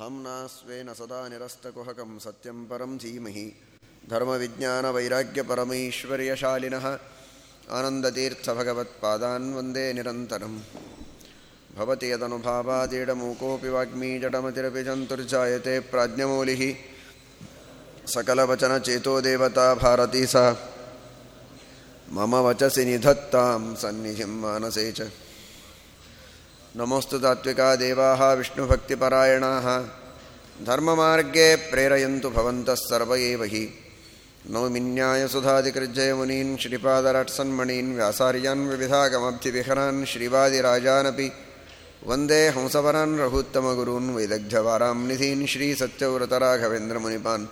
धाम्ना स्वेन सदा निरस्तकुहकं सत्यं परं धीमहि धर्मविज्ञानवैराग्यपरमैश्वर्यशालिनः आनन्दतीर्थभगवत्पादान् वन्दे निरन्तरम् भवति यदनुभावादीडमूकोऽपि वाग्मी जडमतिरपि जन्तुर्जायते प्राज्ञमौलिः सकलवचनचेतो देवता भारती सा मम वचसि निधत्तां सन्निधिं मानसे च नमोऽस्तु तात्विका देवाः विष्णुभक्तिपरायणाः धर्ममार्गे प्रेरयन्तु भवन्तः सर्व एव हि नौमिन्यायसुधादिकृज्जयमुनीन् श्रीपादरट्सन्मणीन् व्यासार्यान् विविधागमब्धिविहरान् श्रीवादिराजानपि वन्दे हंसवरान् रघुत्तमगुरून् वैदग्ध्यवारां निधीन् श्रीसत्यव्रतराघवेन्द्रमुनिपान्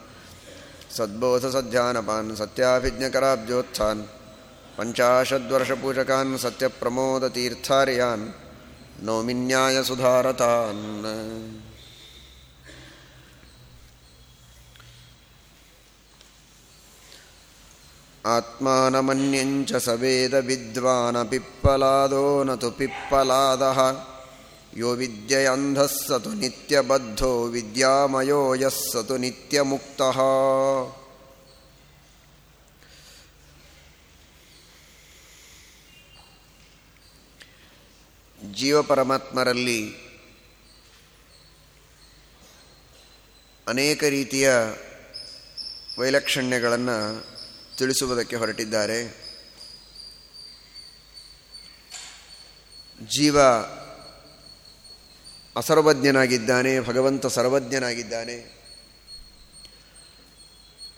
सद्बोधसध्यानपान् सत्याभिज्ञकराब्जोत्थान् पञ्चाशद्वर्षपूजकान् सत्यप्रमोदतीर्थार्यान् नौमिन्यायसुधारतान् आत्मानमन्यञ्च स वेदविद्वानपिप्पलादो न तु पिप्पलादः यो विद्ययन्धः स तु नित्यबद्धो विद्यामयो यः स तु नित्यमुक्तः ಜೀವಪರಮಾತ್ಮರಲ್ಲಿ ಅನೇಕ ರೀತಿಯ ವೈಲಕ್ಷಣ್ಯಗಳನ್ನು ತಿಳಿಸುವುದಕ್ಕೆ ಹೊರಟಿದ್ದಾರೆ. ಜೀವ ಅಸರ್ವಜ್ಞನಾಗಿದ್ದಾನೆ, ಭಗವಂತ ಸರ್ವಜ್ಞನಾಗಿದ್ದಾನೆ.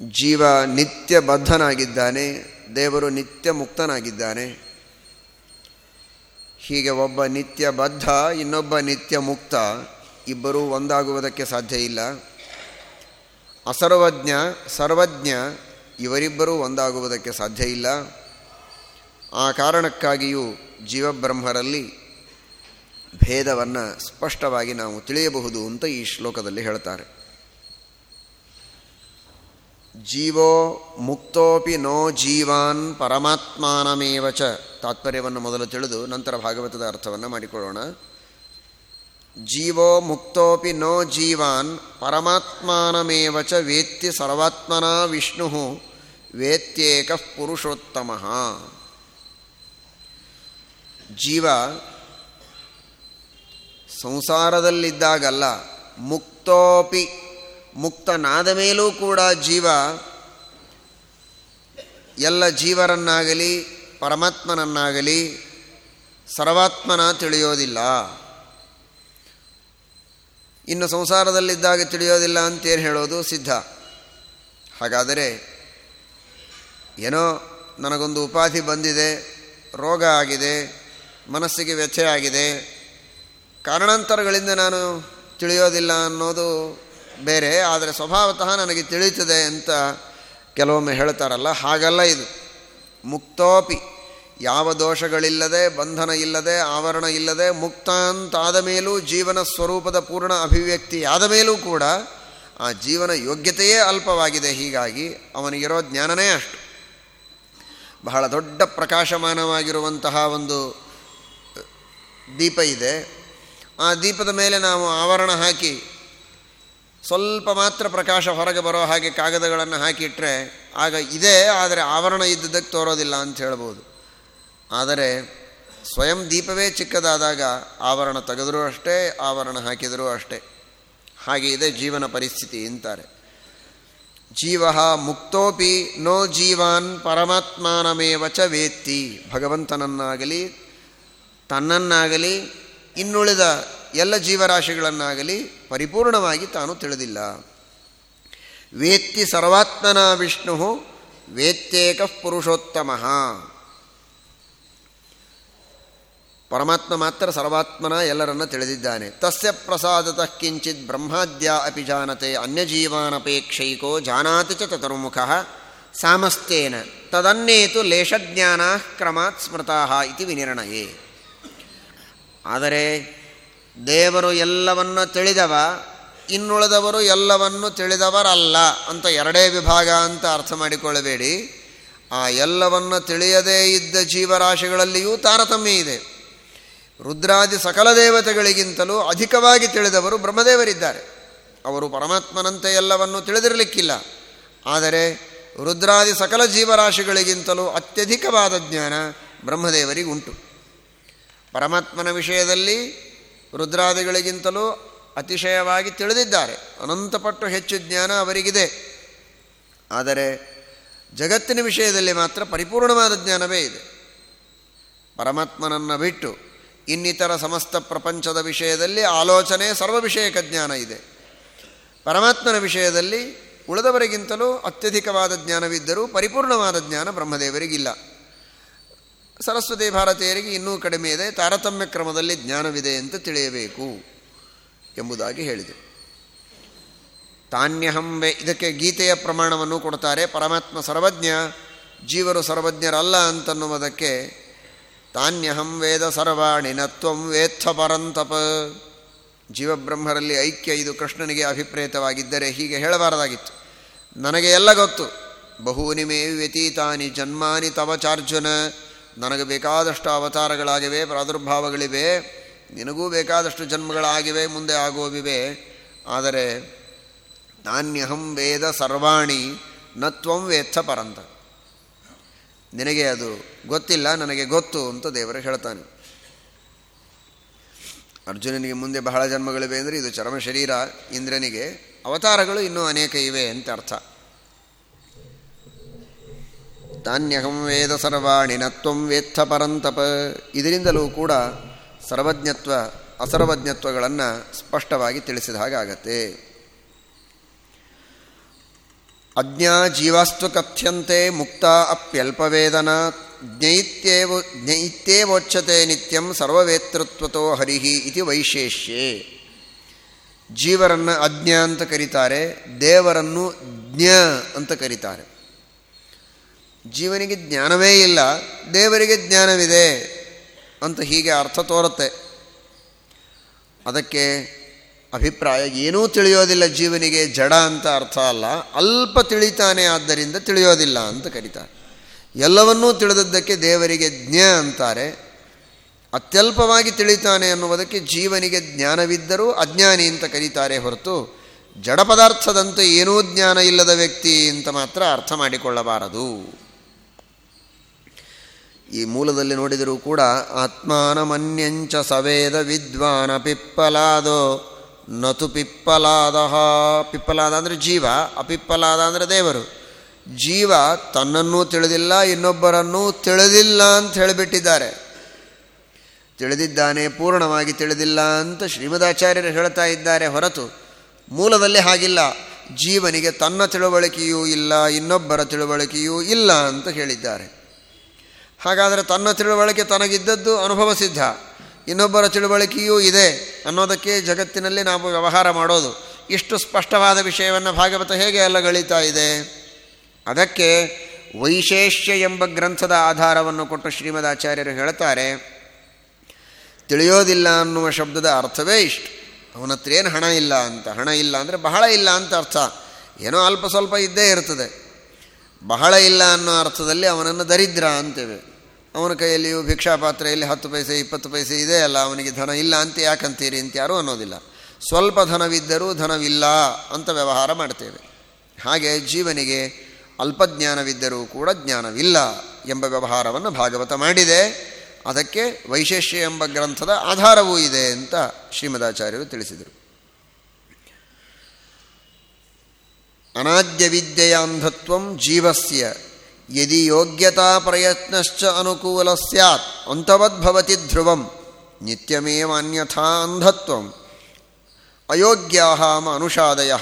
ಜೀವ ನಿತ್ಯ ಬದ್ಧನಾಗಿದ್ದಾನೆ ದೇವರು ನಿತ್ಯ ಮುಕ್ತನಾಗಿದ್ದಾನೆ ಹೀಗೆ ಒಬ್ಬ ನಿತ್ಯ ಬದ್ಧ, ಇನ್ನೊಬ್ಬ ನಿತ್ಯ ಮುಕ್ತ, ಇಬ್ಬರೂ ಒಂದಾಗುವುದಕ್ಕೆ ಸಾಧ್ಯ ಇಲ್ಲ. ಅಸರ್ವಜ್ಞ, ಸರ್ವಜ್ಞ, ಇವರಿಬ್ಬರೂ ಒಂದಾಗುವುದಕ್ಕೆ ಸಾಧ್ಯ ಇಲ್ಲ. ಆ ಕಾರಣಕ್ಕಾಗಿಯೂ ಜೀವಬ್ರಹ್ಮರಲ್ಲಿ ಭೇದವನ್ನು ಸ್ಪಷ್ಟವಾಗಿ ನಾವು ತಿಳಿಯಬಹುದು ಅಂತ ಈ ಶ್ಲೋಕದಲ್ಲಿ ಹೇಳ್ತಾರೆ. ಜೀವೋ ಮುಕ್ತೋಪಿ ನೋ ಜೀವಾನ್ ಪರಮಾತ್ಮಾನಮೇವ ಚ ತಾತ್ಪರ್ಯವನ್ನು ಮೊದಲು ತಿಳಿದು ನಂತರ ಭಾಗವತದ ಅರ್ಥವನ್ನು ಮಾಡಿಕೊಳ್ಳೋಣ. ಜೀವೋ ಮುಕ್ತೋಪಿ ನೋ ಜೀವಾನ್ ಪರಮಾತ್ಮಾನಮೇವ ಚ ವೇತ್ತಿ ಸರ್ವಾತ್ಮನ ವಿಷ್ಣು ವೇತ್ಯೇಕ ಪುರುಷೋತ್ತಮ. ಜೀವ ಸಂಸಾರದಲ್ಲಿದ್ದಾಗಲ್ಲ, ಮುಕ್ತೋಪಿ ಮುಕ್ತನಾದ ಮೇಲೂ ಕೂಡ ಜೀವ ಎಲ್ಲ ಜೀವರನ್ನಾಗಲಿ, ಪರಮಾತ್ಮನನ್ನಾಗಲಿ ಸರ್ವಾತ್ಮನ ತಿಳಿಯೋದಿಲ್ಲ. ಇನ್ನು ಸಂಸಾರದಲ್ಲಿದ್ದಾಗ ತಿಳಿಯೋದಿಲ್ಲ ಅಂತೇನು ಹೇಳೋದು ಸಿದ್ಧ. ಹಾಗಾದರೆ ಏನೋ ನನಗೊಂದು ಉಪಾಧಿ ಬಂದಿದೆ, ರೋಗ ಆಗಿದೆ, ಮನಸ್ಸಿಗೆ ವ್ಯಥೆ ಆಗಿದೆ, ಕಾರಣಾಂತರಗಳಿಂದ ನಾನು ತಿಳಿಯೋದಿಲ್ಲ ಅನ್ನೋದು ಬೇರೆ, ಆದರೆ ಸ್ವಭಾವತಃ ನನಗೆ ತಿಳಿಯುತ್ತದೆ ಅಂತ ಕೆಲವೊಮ್ಮೆ ಹೇಳ್ತಾರಲ್ಲ, ಹಾಗಲ್ಲ ಇದು. ಮುಕ್ತೋಪಿ. ಯಾವ ದೋಷಗಳಿಲ್ಲದೆ, ಬಂಧನ ಇಲ್ಲದೆ, ಆವರಣ ಇಲ್ಲದೆ ಮುಕ್ತ ಅಂತಾದ ಮೇಲೂ ಜೀವನ ಸ್ವರೂಪದ ಪೂರ್ಣ ಅಭಿವ್ಯಕ್ತಿ ಆದ ಮೇಲೂ ಕೂಡ ಆ ಜೀವನ ಯೋಗ್ಯತೆಯೇ ಅಲ್ಪವಾಗಿದೆ. ಹೀಗಾಗಿ ಅವನಿಗಿರೋ ಜ್ಞಾನನೇ ಅಷ್ಟು. ಬಹಳ ದೊಡ್ಡ ಪ್ರಕಾಶಮಾನವಾಗಿರುವಂತಹ ಒಂದು ದೀಪ ಇದೆ. ಆ ದೀಪದ ಮೇಲೆ ನಾವು ಆವರಣ ಹಾಕಿ ಸ್ವಲ್ಪ ಮಾತ್ರ ಪ್ರಕಾಶ ಹೊರಗೆ ಬರೋ ಹಾಗೆ ಕಾಗದಗಳನ್ನು ಹಾಕಿಟ್ರೆ ಆಗ ಇದೆ, ಆದರೆ ಆವರಣ ಇದ್ದದಕ್ಕೆ ತೋರೋದಿಲ್ಲ ಅಂತ ಹೇಳ್ಬೋದು. ಆದರೆ ಸ್ವಯಂ ದೀಪವೇ ಚಿಕ್ಕದಾದಾಗ ಆವರಣ ತೆಗೆದರೂ ಅಷ್ಟೇ, ಆವರಣ ಹಾಕಿದರೂ ಅಷ್ಟೇ. ಹಾಗೆ ಇದೆ ಜೀವನ ಪರಿಸ್ಥಿತಿ ಅಂತಾರೆ. ಜೀವ ಮುಕ್ತೋಪಿ ನೋ ಜೀವಾನ್ ಪರಮಾತ್ಮಾನಮೇವ ಚ ವೇತ್ತಿ. ಭಗವಂತನನ್ನಾಗಲಿ, ತನ್ನನ್ನಾಗಲಿ ಇನ್ನುಳಿದ ಎಲ್ಲ ಜೀವರಾಶಿಗಳನ್ನಾಗಲಿ ಪರಿಪೂರ್ಣವಾಗಿ ತಾನು ತಿಳಿದಿಲ್ಲ. ವೇತ್ತಿ ಸರ್ವಾತ್ಮನ ವಿಷ್ಣು ವೇತ್ಯೇಕ ಪುರುಷೋತ್ತಮ. ಪರಮಾತ್ಮ ಮಾತ್ರ ಸರ್ವಾತ್ಮನ ಎಲ್ಲರನ್ನ ತಿಳಿದಿದ್ದಾನೆ. ತಸ್ಯ ಪ್ರಸಾದತಃ ಕಿಂಚಿತ್ ಬ್ರಹ್ಮಾದ್ಯ ಅಪಿ ಜಾನತೆ ಅನ್ಯಜೀವಾನಪೇಕ್ಷೈಕೋ ಜಾನಾತಿ ಚ ತತರ್ಮುಖ ಸಾಮಸ್ತೇನ ತದನ್ನೇತು ಲೇಷಜ್ಞಾನ ಕ್ರಮಾತ್ ಸ್ಮೃತಾ ಇತಿ ವಿನಿರ್ಣಯೇ. ಆದರೆ ದೇವರು ಎಲ್ಲವನ್ನು ತಿಳಿದವ, ಇನ್ನುಳಿದವರು ಎಲ್ಲವನ್ನು ತಿಳಿದವರಲ್ಲ ಅಂತ ಎರಡೇ ವಿಭಾಗ ಅಂತ ಅರ್ಥ ಮಾಡಿಕೊಳ್ಳಬೇಡಿ. ಆ ಎಲ್ಲವನ್ನು ತಿಳಿಯದೇ ಇದ್ದ ಜೀವರಾಶಿಗಳಲ್ಲಿಯೂ ತಾರತಮ್ಯ ಇದೆ. ರುದ್ರಾದಿ ಸಕಲ ದೇವತೆಗಳಿಗಿಂತಲೂ ಅಧಿಕವಾಗಿ ತಿಳಿದವರು ಬ್ರಹ್ಮದೇವರಿದ್ದಾರೆ. ಅವರು ಪರಮಾತ್ಮನಂತೆ ಎಲ್ಲವನ್ನು ತಿಳಿದಿರಲಿಕ್ಕಿಲ್ಲ. ಆದರೆ ರುದ್ರಾದಿ ಸಕಲ ಜೀವರಾಶಿಗಳಿಗಿಂತಲೂ ಅತ್ಯಧಿಕವಾದ ಜ್ಞಾನ ಬ್ರಹ್ಮದೇವರಿಗುಂಟು. ಪರಮಾತ್ಮನ ವಿಷಯದಲ್ಲಿ ರುದ್ರಾದಿಗಳಿಗಿಂತಲೂ ಅತಿಶಯವಾಗಿ ತಿಳಿದಿದ್ದಾರೆ. ಅನಂತಪಟ್ಟು ಹೆಚ್ಚು ಜ್ಞಾನ ಅವರಿಗಿದೆ. ಆದರೆ ಜಗತ್ತಿನ ವಿಷಯದಲ್ಲಿ ಮಾತ್ರ ಪರಿಪೂರ್ಣವಾದ ಜ್ಞಾನವೇ ಇದೆ. ಪರಮಾತ್ಮನನ್ನು ಬಿಟ್ಟು ಇನ್ನಿತರ ಸಮಸ್ತ ಪ್ರಪಂಚದ ವಿಷಯದಲ್ಲಿ ಆಲೋಚನೆ ಸರ್ವ ವಿಷಯಕ ಜ್ಞಾನ ಇದೆ. ಪರಮಾತ್ಮನ ವಿಷಯದಲ್ಲಿ ಉಳಿದವರಿಗಿಂತಲೂ ಅತ್ಯಧಿಕವಾದ ಜ್ಞಾನವಿದ್ದರೂ ಪರಿಪೂರ್ಣವಾದ ಜ್ಞಾನ ಬ್ರಹ್ಮದೇವರಿಗಿಲ್ಲ. ಸರಸ್ವತಿ ಭಾರತೀಯರಿಗೆ ಇನ್ನೂ ಕಡಿಮೆ ಇದೆ, ತಾರತಮ್ಯ ಕ್ರಮದಲ್ಲಿ ಜ್ಞಾನವಿದೆ ಅಂತ ತಿಳಿಯಬೇಕು ಎಂಬುದಾಗಿ ಹೇಳಿದೆ. ತಾನ್ಯಹಂಬೆ ಇದಕ್ಕೆ ಗೀತೆಯ ಪ್ರಮಾಣವನ್ನು ಕೊಡ್ತಾರೆ, ಪರಮಾತ್ಮ ಸರ್ವಜ್ಞ, ಜೀವರು ಸರ್ವಜ್ಞರಲ್ಲ ಅಂತನ್ನುವುದಕ್ಕೆ ತಾನ್ಯಹಂ ವೇದ ಸರ್ವಾಣಿ ನತ್ವಂ ವೇತ್ಥ ಪರಂತಪ. ಜೀವಬ್ರಹ್ಮರಲ್ಲಿ ಐಕ್ಯ, ಇದು ಕೃಷ್ಣನಿಗೆ ಅಭಿಪ್ರೇತವಾಗಿದ್ದರೆ ಹೀಗೆ ಹೇಳಬಾರದಾಗಿತ್ತು. ನನಗೆ ಎಲ್ಲ ಗೊತ್ತು. ಬಹೂನಿ ಮೇ ವ್ಯತೀತಾನಿ ಜನ್ಮಾನಿ ತವ ಚಾರ್ಜುನ. ನನಗೆ ಬೇಕಾದಷ್ಟು ಅವತಾರಗಳಾಗಿವೆ, ಪ್ರಾದುರ್ಭಾವಗಳಿವೆ, ನಿನಗೂ ಬೇಕಾದಷ್ಟು ಜನ್ಮಗಳಾಗಿವೆ, ಮುಂದೆ ಆಗೋವಿವೆ ಆದರೆ ನಾನ್ಯಹಂ ವೇದ ಸರ್ವಾಣಿ ನತ್ವಂ ವೇತ್ಥ ಪರಂತ. ನಿನಗೆ ಅದು ಗೊತ್ತಿಲ್ಲ, ನನಗೆ ಗೊತ್ತು ಅಂತ ದೇವರು ಹೇಳ್ತಾನೆ. ಅರ್ಜುನನಿಗೆ ಮುಂದೆ ಬಹಳ ಜನ್ಮಗಳಿವೆ ಅಂದರೆ ಇದು ಚರ್ಮ ಶರೀರ, ಇಂದ್ರನಿಗೆ ಅವತಾರಗಳು ಇನ್ನೂ ಅನೇಕ ಇವೆ ಅಂತ ಅರ್ಥ. ತಾನ್ಯಹಂ ವೇದ ಸರ್ವಾಣಿ ನತ್ವಂ ವೇತ್ಥ ಪರಂತಪ. ಇದರಿಂದಲೂ ಕೂಡ ಸರ್ವಜ್ಞತ್ವ, ಅಸರ್ವಜ್ಞತ್ವಗಳನ್ನು ಸ್ಪಷ್ಟವಾಗಿ ತಿಳಿಸಿದ ಹಾಗಾಗತ್ತೆ ಅಜ್ಞಾ ಜೀವಾಸ್ತು ಕಥ್ಯಂತೆ ಮುಕ್ತ ಅಪ್ಯಲ್ಪವೇದನಾ ಜ್ಞೈತ್ಯೇವ ಜ್ಞೈತ್ಯೇವೋಚ್ಯತೆ ನಿತ್ಯಂ ಸರ್ವವೇತೃತ್ವತೋ ಹರಿಹಿ ಇತಿ ವೈಶೇಷ್ಯೆ. ಜೀವರನ್ನು ಅಜ್ಞ ಅಂತ ಕರೀತಾರೆ, ದೇವರನ್ನು ಜ್ಞ ಅಂತ ಕರೀತಾರೆ. ಜೀವನಿಗೆ ಜ್ಞಾನವೇ ಇಲ್ಲ, ದೇವರಿಗೆ ಜ್ಞಾನವಿದೆ ಅಂತ ಹೀಗೆ ಅರ್ಥ ತೋರುತ್ತೆ. ಅದಕ್ಕೆ ಅಭಿಪ್ರಾಯ ಏನೂ ತಿಳಿಯೋದಿಲ್ಲ ಜೀವನಿಗೆ, ಜಡ ಅಂತ ಅರ್ಥ ಅಲ್ಲ, ಅಲ್ಪ ತಿಳಿತಾನೆ ಆದ್ದರಿಂದ ತಿಳಿಯೋದಿಲ್ಲ ಅಂತ ಕರೀತಾರೆ. ಎಲ್ಲವನ್ನೂ ತಿಳಿದದ್ದಕ್ಕೆ ದೇವರಿಗೆ ಜ್ಞ ಅಂತಾರೆ. ಅತ್ಯಲ್ಪವಾಗಿ ತಿಳಿತಾನೆ ಅನ್ನುವುದಕ್ಕೆ ಜೀವನಿಗೆ ಜ್ಞಾನವಿದ್ದರೂ ಅಜ್ಞಾನಿ ಅಂತ ಕರೀತಾರೆ ಹೊರತು ಜಡ ಪದಾರ್ಥದಂತೆ ಏನೂ ಜ್ಞಾನ ಇಲ್ಲದ ವ್ಯಕ್ತಿ ಅಂತ ಮಾತ್ರ ಅರ್ಥ ಮಾಡಿಕೊಳ್ಳಬಾರದು. ಈ ಮೂಲದಲ್ಲಿ ನೋಡಿದರೂ ಕೂಡ ಆತ್ಮಾನಮನ್ಯಂಚ ಸವೇದ ವಿದ್ವಾನ ಪಿಪ್ಪಲಾದೋ, ನತು ಪಿಪ್ಪಲಾದ ಪಿಪ್ಪಲಾದ ಅಂದರೆ ಜೀವ, ಅಪಿಪ್ಪಲಾದ ಅಂದರೆ ದೇವರು. ಜೀವ ತನ್ನನ್ನೂ ತಿಳಿದಿಲ್ಲ, ಇನ್ನೊಬ್ಬರನ್ನೂ ತಿಳಿದಿಲ್ಲ ಅಂತ ಹೇಳಿಬಿಟ್ಟಿದ್ದಾರೆ. ತಿಳಿದಿದ್ದಾನೆ, ಪೂರ್ಣವಾಗಿ ತಿಳಿದಿಲ್ಲ ಅಂತ ಶ್ರೀಮದಾಚಾರ್ಯರು ಹೇಳ್ತಾ ಇದ್ದಾರೆ ಹೊರತು ಮೂಲದಲ್ಲಿ ಹಾಗಿಲ್ಲ. ಜೀವನಿಗೆ ತನ್ನ ತಿಳುವಳಿಕೆಯೂ ಇಲ್ಲ, ಇನ್ನೊಬ್ಬರ ತಿಳುವಳಿಕೆಯೂ ಇಲ್ಲ ಅಂತ ಹೇಳಿದ್ದಾರೆ. ಹಾಗಾದರೆ ತನ್ನ ತಿಳುವಳಿಕೆ ತನಗಿದ್ದದ್ದು ಅನುಭವ ಸಿದ್ಧ. ಇನ್ನೊಬ್ಬರ ತಿಳುವಳಿಕೆಯೂ ಇದೆ ಅನ್ನೋದಕ್ಕೆ ಜಗತ್ತಿನಲ್ಲಿ ನಾವು ವ್ಯವಹಾರ ಮಾಡೋದು. ಇಷ್ಟು ಸ್ಪಷ್ಟವಾದ ವಿಷಯವನ್ನು ಭಾಗವತ ಹೇಗೆ ಅಲ್ಲಗಳಿತಾ ಇದೆ? ಅದಕ್ಕೆ ವೈಶೇಷ್ಯ ಎಂಬ ಗ್ರಂಥದ ಆಧಾರವನ್ನು ಕೊಟ್ಟು ಶ್ರೀಮದ್ ಆಚಾರ್ಯರು ಹೇಳ್ತಾರೆ, ತಿಳಿಯೋದಿಲ್ಲ ಅನ್ನುವ ಶಬ್ದದ ಅರ್ಥವೇ ಇಷ್ಟು. ಅವನ ಹತ್ರ ಏನು ಹಣ ಇಲ್ಲ ಅಂತ. ಹಣ ಇಲ್ಲ ಅಂದರೆ ಬಹಳ ಇಲ್ಲ ಅಂತ ಅರ್ಥ. ಏನೋ ಅಲ್ಪ ಸ್ವಲ್ಪ ಇದ್ದೇ ಇರ್ತದೆ. ಬಹಳ ಇಲ್ಲ ಅನ್ನೋ ಅರ್ಥದಲ್ಲಿ ಅವನನ್ನು ದರಿದ್ರ ಅಂತೇವೆ. ಅವನ ಕೈಯಲ್ಲಿಯೂ ಭಿಕ್ಷಾ ಪಾತ್ರೆಯಲ್ಲಿ ಹತ್ತು ಪೈಸೆ, ಇಪ್ಪತ್ತು ಪೈಸೆ ಇದೆ ಅಲ್ಲ, ಅವನಿಗೆ ಧನ ಇಲ್ಲ ಅಂತ ಯಾಕಂತೀರಿ ಅಂತ ಯಾರೂ ಅನ್ನೋದಿಲ್ಲ. ಸ್ವಲ್ಪ ಧನವಿದ್ದರೂ ಧನವಿಲ್ಲ ಅಂತ ವ್ಯವಹಾರ ಮಾಡ್ತೇವೆ. ಹಾಗೆ ಜೀವನಿಗೆ ಅಲ್ಪಜ್ಞಾನವಿದ್ದರೂ ಕೂಡ ಜ್ಞಾನವಿಲ್ಲ ಎಂಬ ವ್ಯವಹಾರವನ್ನು ಭಾಗವತ ಮಾಡಿದೆ. ಅದಕ್ಕೆ ವೈಶೇಷ್ಯ ಎಂಬ ಗ್ರಂಥದ ಆಧಾರವೂ ಇದೆ ಅಂತ ಶ್ರೀಮದಾಚಾರ್ಯರು ತಿಳಿಸಿದರು. ಅನಾದ್ಯ ಅಂಧತ್ವ ಜೀವಸ್ಯ ಯದಿ ಯೋಗ್ಯತಾ ಪ್ರಯತ್ನಶ್ಚ ಅನುಕೂಲ ಸ್ಯಾತ್ ಅಂತವದ್ಭವತಿ ಧ್ರುವಂ ನಿತ್ಯಮೇವ ಅನ್ಯಥಾ ಅಂಧತ್ವ ಅಯೋಗ್ಯಾ ಮನುಷಾದಯ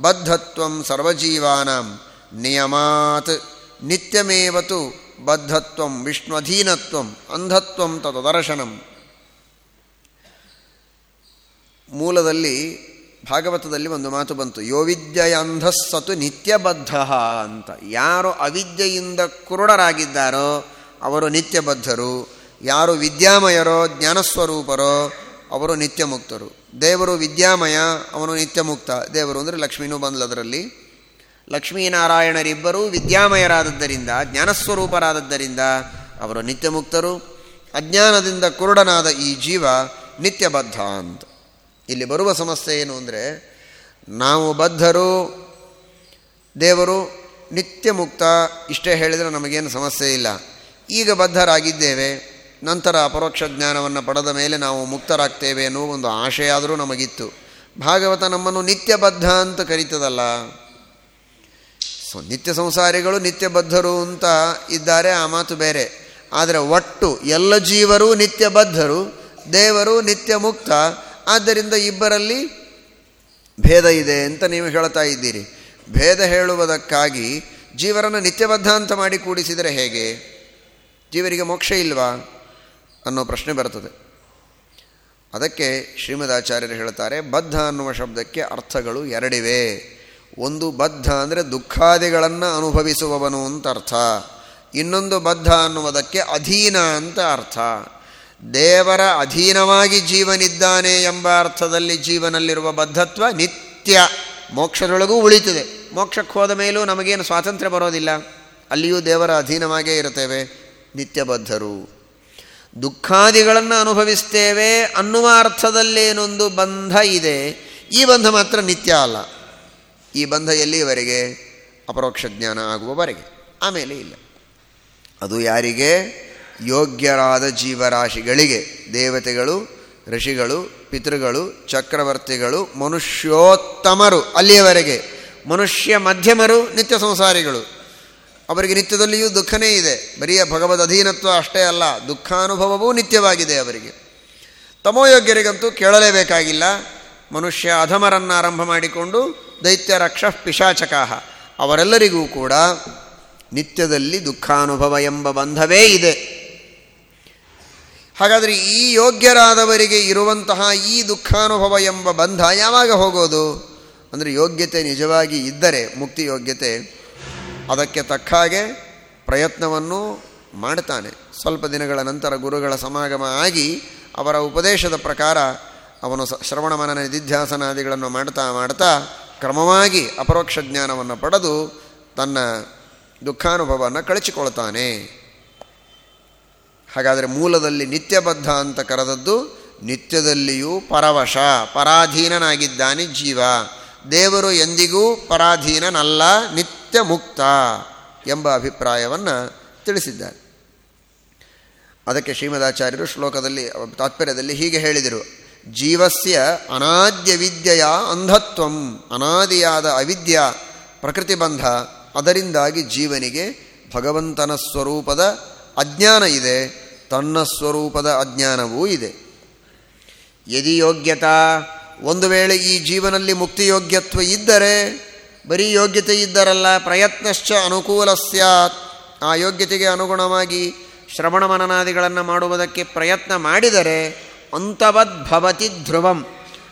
ಬದ್ಧತ್ವ ಸರ್ವಜೀವಾನಾಂ ನಿಯಮಾತ್ ನಿತ್ಯಮೇವತು ಬದ್ಧತ್ವ ವಿಷ್ಣುಧೀನತ್ವ ಅಂಧತ್ವ ತದರ್ಶನಂ ಮೂಲದಲ್ಲಿ ಭಾಗವತದಲ್ಲಿ ಒಂದು ಮಾತು ಬಂತು, ಯೋ ವಿದ್ಯೆಯಂಧಸ್ಸತು ನಿತ್ಯಬದ್ಧ ಅಂತ. ಯಾರು ಅವಿದ್ಯೆಯಿಂದ ಕುರುಡರಾಗಿದ್ದಾರೋ, ಅವರು ನಿತ್ಯಬದ್ಧರು. ಯಾರು ವಿದ್ಯಾಮಯರೋ, ಜ್ಞಾನಸ್ವರೂಪರೋ, ಅವರು ನಿತ್ಯಮುಕ್ತರು. ದೇವರು ವಿದ್ಯಾಮಯ, ಅವನು ನಿತ್ಯಮುಕ್ತ. ದೇವರು ಅಂದರೆ ಲಕ್ಷ್ಮೀನೂ ಬಂದ್ಲದರಲ್ಲಿ ಲಕ್ಷ್ಮೀನಾರಾಯಣರಿಬ್ಬರೂ ವಿದ್ಯಾಮಯರಾದದ್ದರಿಂದ, ಜ್ಞಾನಸ್ವರೂಪರಾದದ್ದರಿಂದ ಅವರು ನಿತ್ಯಮುಕ್ತರು. ಅಜ್ಞಾನದಿಂದ ಕುರುಡನಾದ ಈ ಜೀವ ನಿತ್ಯಬದ್ಧ ಅಂತ. ಇಲ್ಲಿ ಬರುವ ಸಮಸ್ಯೆ ಏನು ಅಂದರೆ, ನಾವು ಬದ್ಧರು, ದೇವರು, ನಿತ್ಯ ಮುಕ್ತ, ಇಷ್ಟೇ ಹೇಳಿದರೆ ನಮಗೇನು ಸಮಸ್ಯೆ ಇಲ್ಲ. ಈಗ ಬದ್ಧರಾಗಿದ್ದೇವೆ, ನಂತರ ಅಪರೋಕ್ಷ ಜ್ಞಾನವನ್ನು ಪಡೆದ ಮೇಲೆ ನಾವು ಮುಕ್ತರಾಗ್ತೇವೆ ಅನ್ನೋ ಒಂದು ಆಶೆಯಾದರೂ ನಮಗಿತ್ತು. ಭಾಗವತ ನಮ್ಮನ್ನು ನಿತ್ಯ ಬದ್ಧ ಅಂತ ಕರೀತದಲ್ಲ. ಸೊ, ನಿತ್ಯ ಸಂಸಾರಿಗಳು ನಿತ್ಯ ಬದ್ಧರು ಅಂತ ಇದ್ದಾರೆ, ಆ ಮಾತು ಬೇರೆ. ಆದರೆ ಒಟ್ಟು ಎಲ್ಲ ಜೀವರು ನಿತ್ಯ ಬದ್ಧರು, ದೇವರು ನಿತ್ಯ ಮುಕ್ತ ಆದ್ದರಿಂದ ಇಬ್ಬರಲ್ಲಿ ಭೇದ ಇದೆ ಅಂತ ನೀವು ಹೇಳ್ತಾ ಇದ್ದೀರಿ. ಭೇದ ಹೇಳುವುದಕ್ಕಾಗಿ ಜೀವರನ್ನು ನಿತ್ಯಬದ್ಧ ಅಂತ ಮಾಡಿ ಕೂಡಿಸಿದರೆ ಹೇಗೆ? ಜೀವರಿಗೆ ಮೋಕ್ಷ ಇಲ್ವಾ? ಅನ್ನೋ ಪ್ರಶ್ನೆ ಬರ್ತದೆ. ಅದಕ್ಕೆ ಶ್ರೀಮದಾಚಾರ್ಯರು ಹೇಳ್ತಾರೆ, ಬದ್ಧ ಅನ್ನುವ ಶಬ್ದಕ್ಕೆ ಅರ್ಥಗಳು ಎರಡಿವೆ. ಒಂದು ಬದ್ಧ ಅಂದರೆ ದುಃಖಾದಿಗಳನ್ನು ಅನುಭವಿಸುವವನು ಅಂತ ಅರ್ಥ. ಇನ್ನೊಂದು ಬದ್ಧ ಅನ್ನುವುದಕ್ಕೆ ಅಧೀನ ಅಂತ ಅರ್ಥ. ದೇವರ ಅಧೀನವಾಗಿ ಜೀವನಿದ್ದಾನೆ ಎಂಬ ಅರ್ಥದಲ್ಲಿ ಜೀವನಲ್ಲಿರುವ ಬದ್ಧತ್ವ ನಿತ್ಯ ಮೋಕ್ಷದೊಳಗೂ ಉಳಿತದೆ. ಮೋಕ್ಷಕ್ಕೆ ಹೋದ ಮೇಲೂ ನಮಗೇನು ಸ್ವಾತಂತ್ರ್ಯ ಬರೋದಿಲ್ಲ. ಅಲ್ಲಿಯೂ ದೇವರ ಅಧೀನವಾಗೇ ಇರುತ್ತೇವೆ. ನಿತ್ಯಬದ್ಧರು ದುಃಖಾದಿಗಳನ್ನು ಅನುಭವಿಸ್ತೇವೆ ಅನ್ನುವ ಅರ್ಥದಲ್ಲೇನೊಂದು ಬಂಧ ಇದೆ. ಈ ಬಂಧ ಮಾತ್ರ ನಿತ್ಯ ಅಲ್ಲ. ಈ ಬಂಧ ಎಲ್ಲಿಯವರೆಗೆ ಅಪರೋಕ್ಷ ಜ್ಞಾನ ಆಗುವವರೆಗೆ. ಆಮೇಲೆ ಇಲ್ಲ. ಅದು ಯಾರಿಗೆ? ಯೋಗ್ಯರಾದ ಜೀವರಾಶಿಗಳಿಗೆ, ದೇವತೆಗಳು, ಋಷಿಗಳು, ಪಿತೃಗಳು, ಚಕ್ರವರ್ತಿಗಳು, ಮನುಷ್ಯೋತ್ತಮರು, ಅಲ್ಲಿಯವರೆಗೆ ಮನುಷ್ಯ ಮಧ್ಯಮರು, ನಿತ್ಯ ಸಂಸಾರಿಗಳು. ಅವರಿಗೆ ನಿತ್ಯದಲ್ಲಿಯೂ ದುಃಖನೇ ಇದೆ. ಬರಿಯ ಭಗವದ್ ಅಧೀನತ್ವ ಅಷ್ಟೇ ಅಲ್ಲ, ದುಃಖಾನುಭವವೂ ನಿತ್ಯವಾಗಿದೆ ಅವರಿಗೆ. ತಮೋಯೋಗ್ಯರಿಗಂತೂ ಕೇಳಲೇಬೇಕಾಗಿಲ್ಲ. ಮನುಷ್ಯ ಅಧಮರನ್ನು ಆರಂಭ ಮಾಡಿಕೊಂಡು ದೈತ್ಯ ರಕ್ಷ ಪಿಶಾಚಕಾಹ. ಅವರೆಲ್ಲರಿಗೂ ಕೂಡ ನಿತ್ಯದಲ್ಲಿ ದುಃಖಾನುಭವ ಎಂಬ ಬಂಧವೇ ಇದೆ. ಹಾಗಾದರೆ ಈ ಯೋಗ್ಯರಾದವರಿಗೆ ಇರುವಂತಹ ಈ ದುಃಖಾನುಭವ ಎಂಬ ಬಂಧ ಯಾವಾಗ ಹೋಗೋದು? ಅಂದರೆ ಯೋಗ್ಯತೆ ನಿಜವಾಗಿ ಇದ್ದರೆ, ಮುಕ್ತಿ ಯೋಗ್ಯತೆ, ಅದಕ್ಕೆ ತಕ್ಕ ಹಾಗೆ ಪ್ರಯತ್ನವನ್ನು ಮಾಡ್ತಾನೆ. ಸ್ವಲ್ಪ ದಿನಗಳ ನಂತರ ಗುರುಗಳ ಸಮಾಗಮ ಆಗಿ ಅವರ ಉಪದೇಶದ ಪ್ರಕಾರ ಅವನು ಶ್ರವಣ ಮನನ ನಿಧಿಧ್ಯಾಸನಾದಿಗಳನ್ನು ಮಾಡ್ತಾ ಮಾಡ್ತಾ ಕ್ರಮವಾಗಿ ಅಪರೋಕ್ಷ ಜ್ಞಾನವನ್ನು ಪಡೆದು ತನ್ನ ದುಃಖಾನುಭವವನ್ನು ಕಳಚಿಕೊಳ್ತಾನೆ. ಹಾಗಾದರೆ ಮೂಲದಲ್ಲಿ ನಿತ್ಯಬದ್ಧ ಅಂತ ಕರೆದದ್ದು ನಿತ್ಯದಲ್ಲಿಯೂ ಪರವಶ, ಪರಾಧೀನನಾಗಿದ್ದಾನೆ ಜೀವ. ದೇವರು ಎಂದಿಗೂ ಪರಾಧೀನನಲ್ಲ ನಿತ್ಯ ಮುಕ್ತ ಎಂಬ ಅಭಿಪ್ರಾಯವನ್ನು ತಿಳಿಸಿದ್ದಾರೆ. ಅದಕ್ಕೆ ಶ್ರೀಮದಾಚಾರ್ಯರು ಶ್ಲೋಕದಲ್ಲಿ, ತಾತ್ಪರ್ಯದಲ್ಲಿ ಹೀಗೆ ಹೇಳಿದರು. ಜೀವಸ್ಯ ಅನಾದ್ಯ ವಿದ್ಯೆಯ ಅಂಧತ್ವಂ, ಅನಾದಿಯಾದ ಅವಿದ್ಯ ಪ್ರಕೃತಿ ಬಂಧ, ಅದರಿಂದಾಗಿ ಜೀವನಿಗೆ ಭಗವಂತನ ಸ್ವರೂಪದ ಅಜ್ಞಾನ ಇದೆ, ತನ್ನ ಸ್ವರೂಪದ ಅಜ್ಞಾನವೂ ಇದೆ. ಯದಿ ಯೋಗ್ಯತಾ, ಒಂದು ವೇಳೆ ಈ ಜೀವನಲ್ಲಿ ಮುಕ್ತಿ ಯೋಗ್ಯತ್ವ ಇದ್ದರೆ, ಬರೀ ಯೋಗ್ಯತೆ ಇದ್ದರಲ್ಲ, ಪ್ರಯತ್ನಶ್ಚ ಅನುಕೂಲ ಸ್ಯಾತ್. ಆ ಯೋಗ್ಯತೆಗೆ ಅನುಗುಣವಾಗಿ ಶ್ರವಣ ಮನನಾದಿಗಳನ್ನು ಮಾಡುವುದಕ್ಕೆ ಪ್ರಯತ್ನ ಮಾಡಿದರೆ ಅಂತವದ್ಭವತಿ ಧ್ರುವಂ.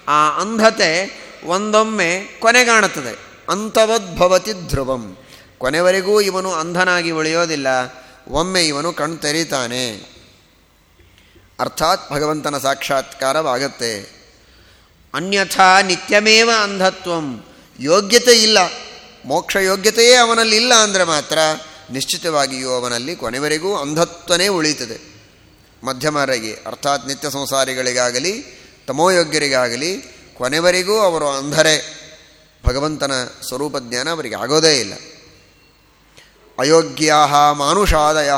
ಆ ಅಂಧತೆ ಒಂದೊಮ್ಮೆ ಕೊನೆಗಾಣುತ್ತದೆ. ಅಂತವದ್ಭವತಿ ಧ್ರುವಂ. ಕೊನೆವರೆಗೂ ಇವನು ಅಂಧನಾಗಿ ಉಳಿಯೋದಿಲ್ಲ. ಒಮ್ಮೆ ಇವನು ಕಣ್ ತೆರೀತಾನೆ. ಅರ್ಥಾತ್ ಭಗವಂತನ ಸಾಕ್ಷಾತ್ಕಾರವಾಗತ್ತೆ. ಅನ್ಯಥಾ ನಿತ್ಯಮೇವ ಅಂಧತ್ವಂ. ಯೋಗ್ಯತೆ ಇಲ್ಲ. ಮೋಕ್ಷ ಯೋಗ್ಯತೆಯೇ ಅವನಲ್ಲಿ ಇಲ್ಲ ಅಂದರೆ ಮಾತ್ರ ನಿಶ್ಚಿತವಾಗಿಯೂ ಅವನಲ್ಲಿ ಕೊನೆವರೆಗೂ ಅಂಧತ್ವನೇ ಉಳೀತದೆ ಮಧ್ಯಮರಿಗೆ, ಅರ್ಥಾತ್ ನಿತ್ಯ ಸಂಸಾರಿಗಳಿಗಾಗಲಿ ತಮೋಯೋಗ್ಯರಿಗಾಗಲಿ ಕೊನೆವರೆಗೂ ಅವರು ಅಂಧರೇ ಭಗವಂತನ ಸ್ವರೂಪ ಜ್ಞಾನ ಅವರಿಗೆ ಆಗೋದೇ ಇಲ್ಲ. ಅಯೋಗ್ಯ ಮಾನುಷಾದಯ.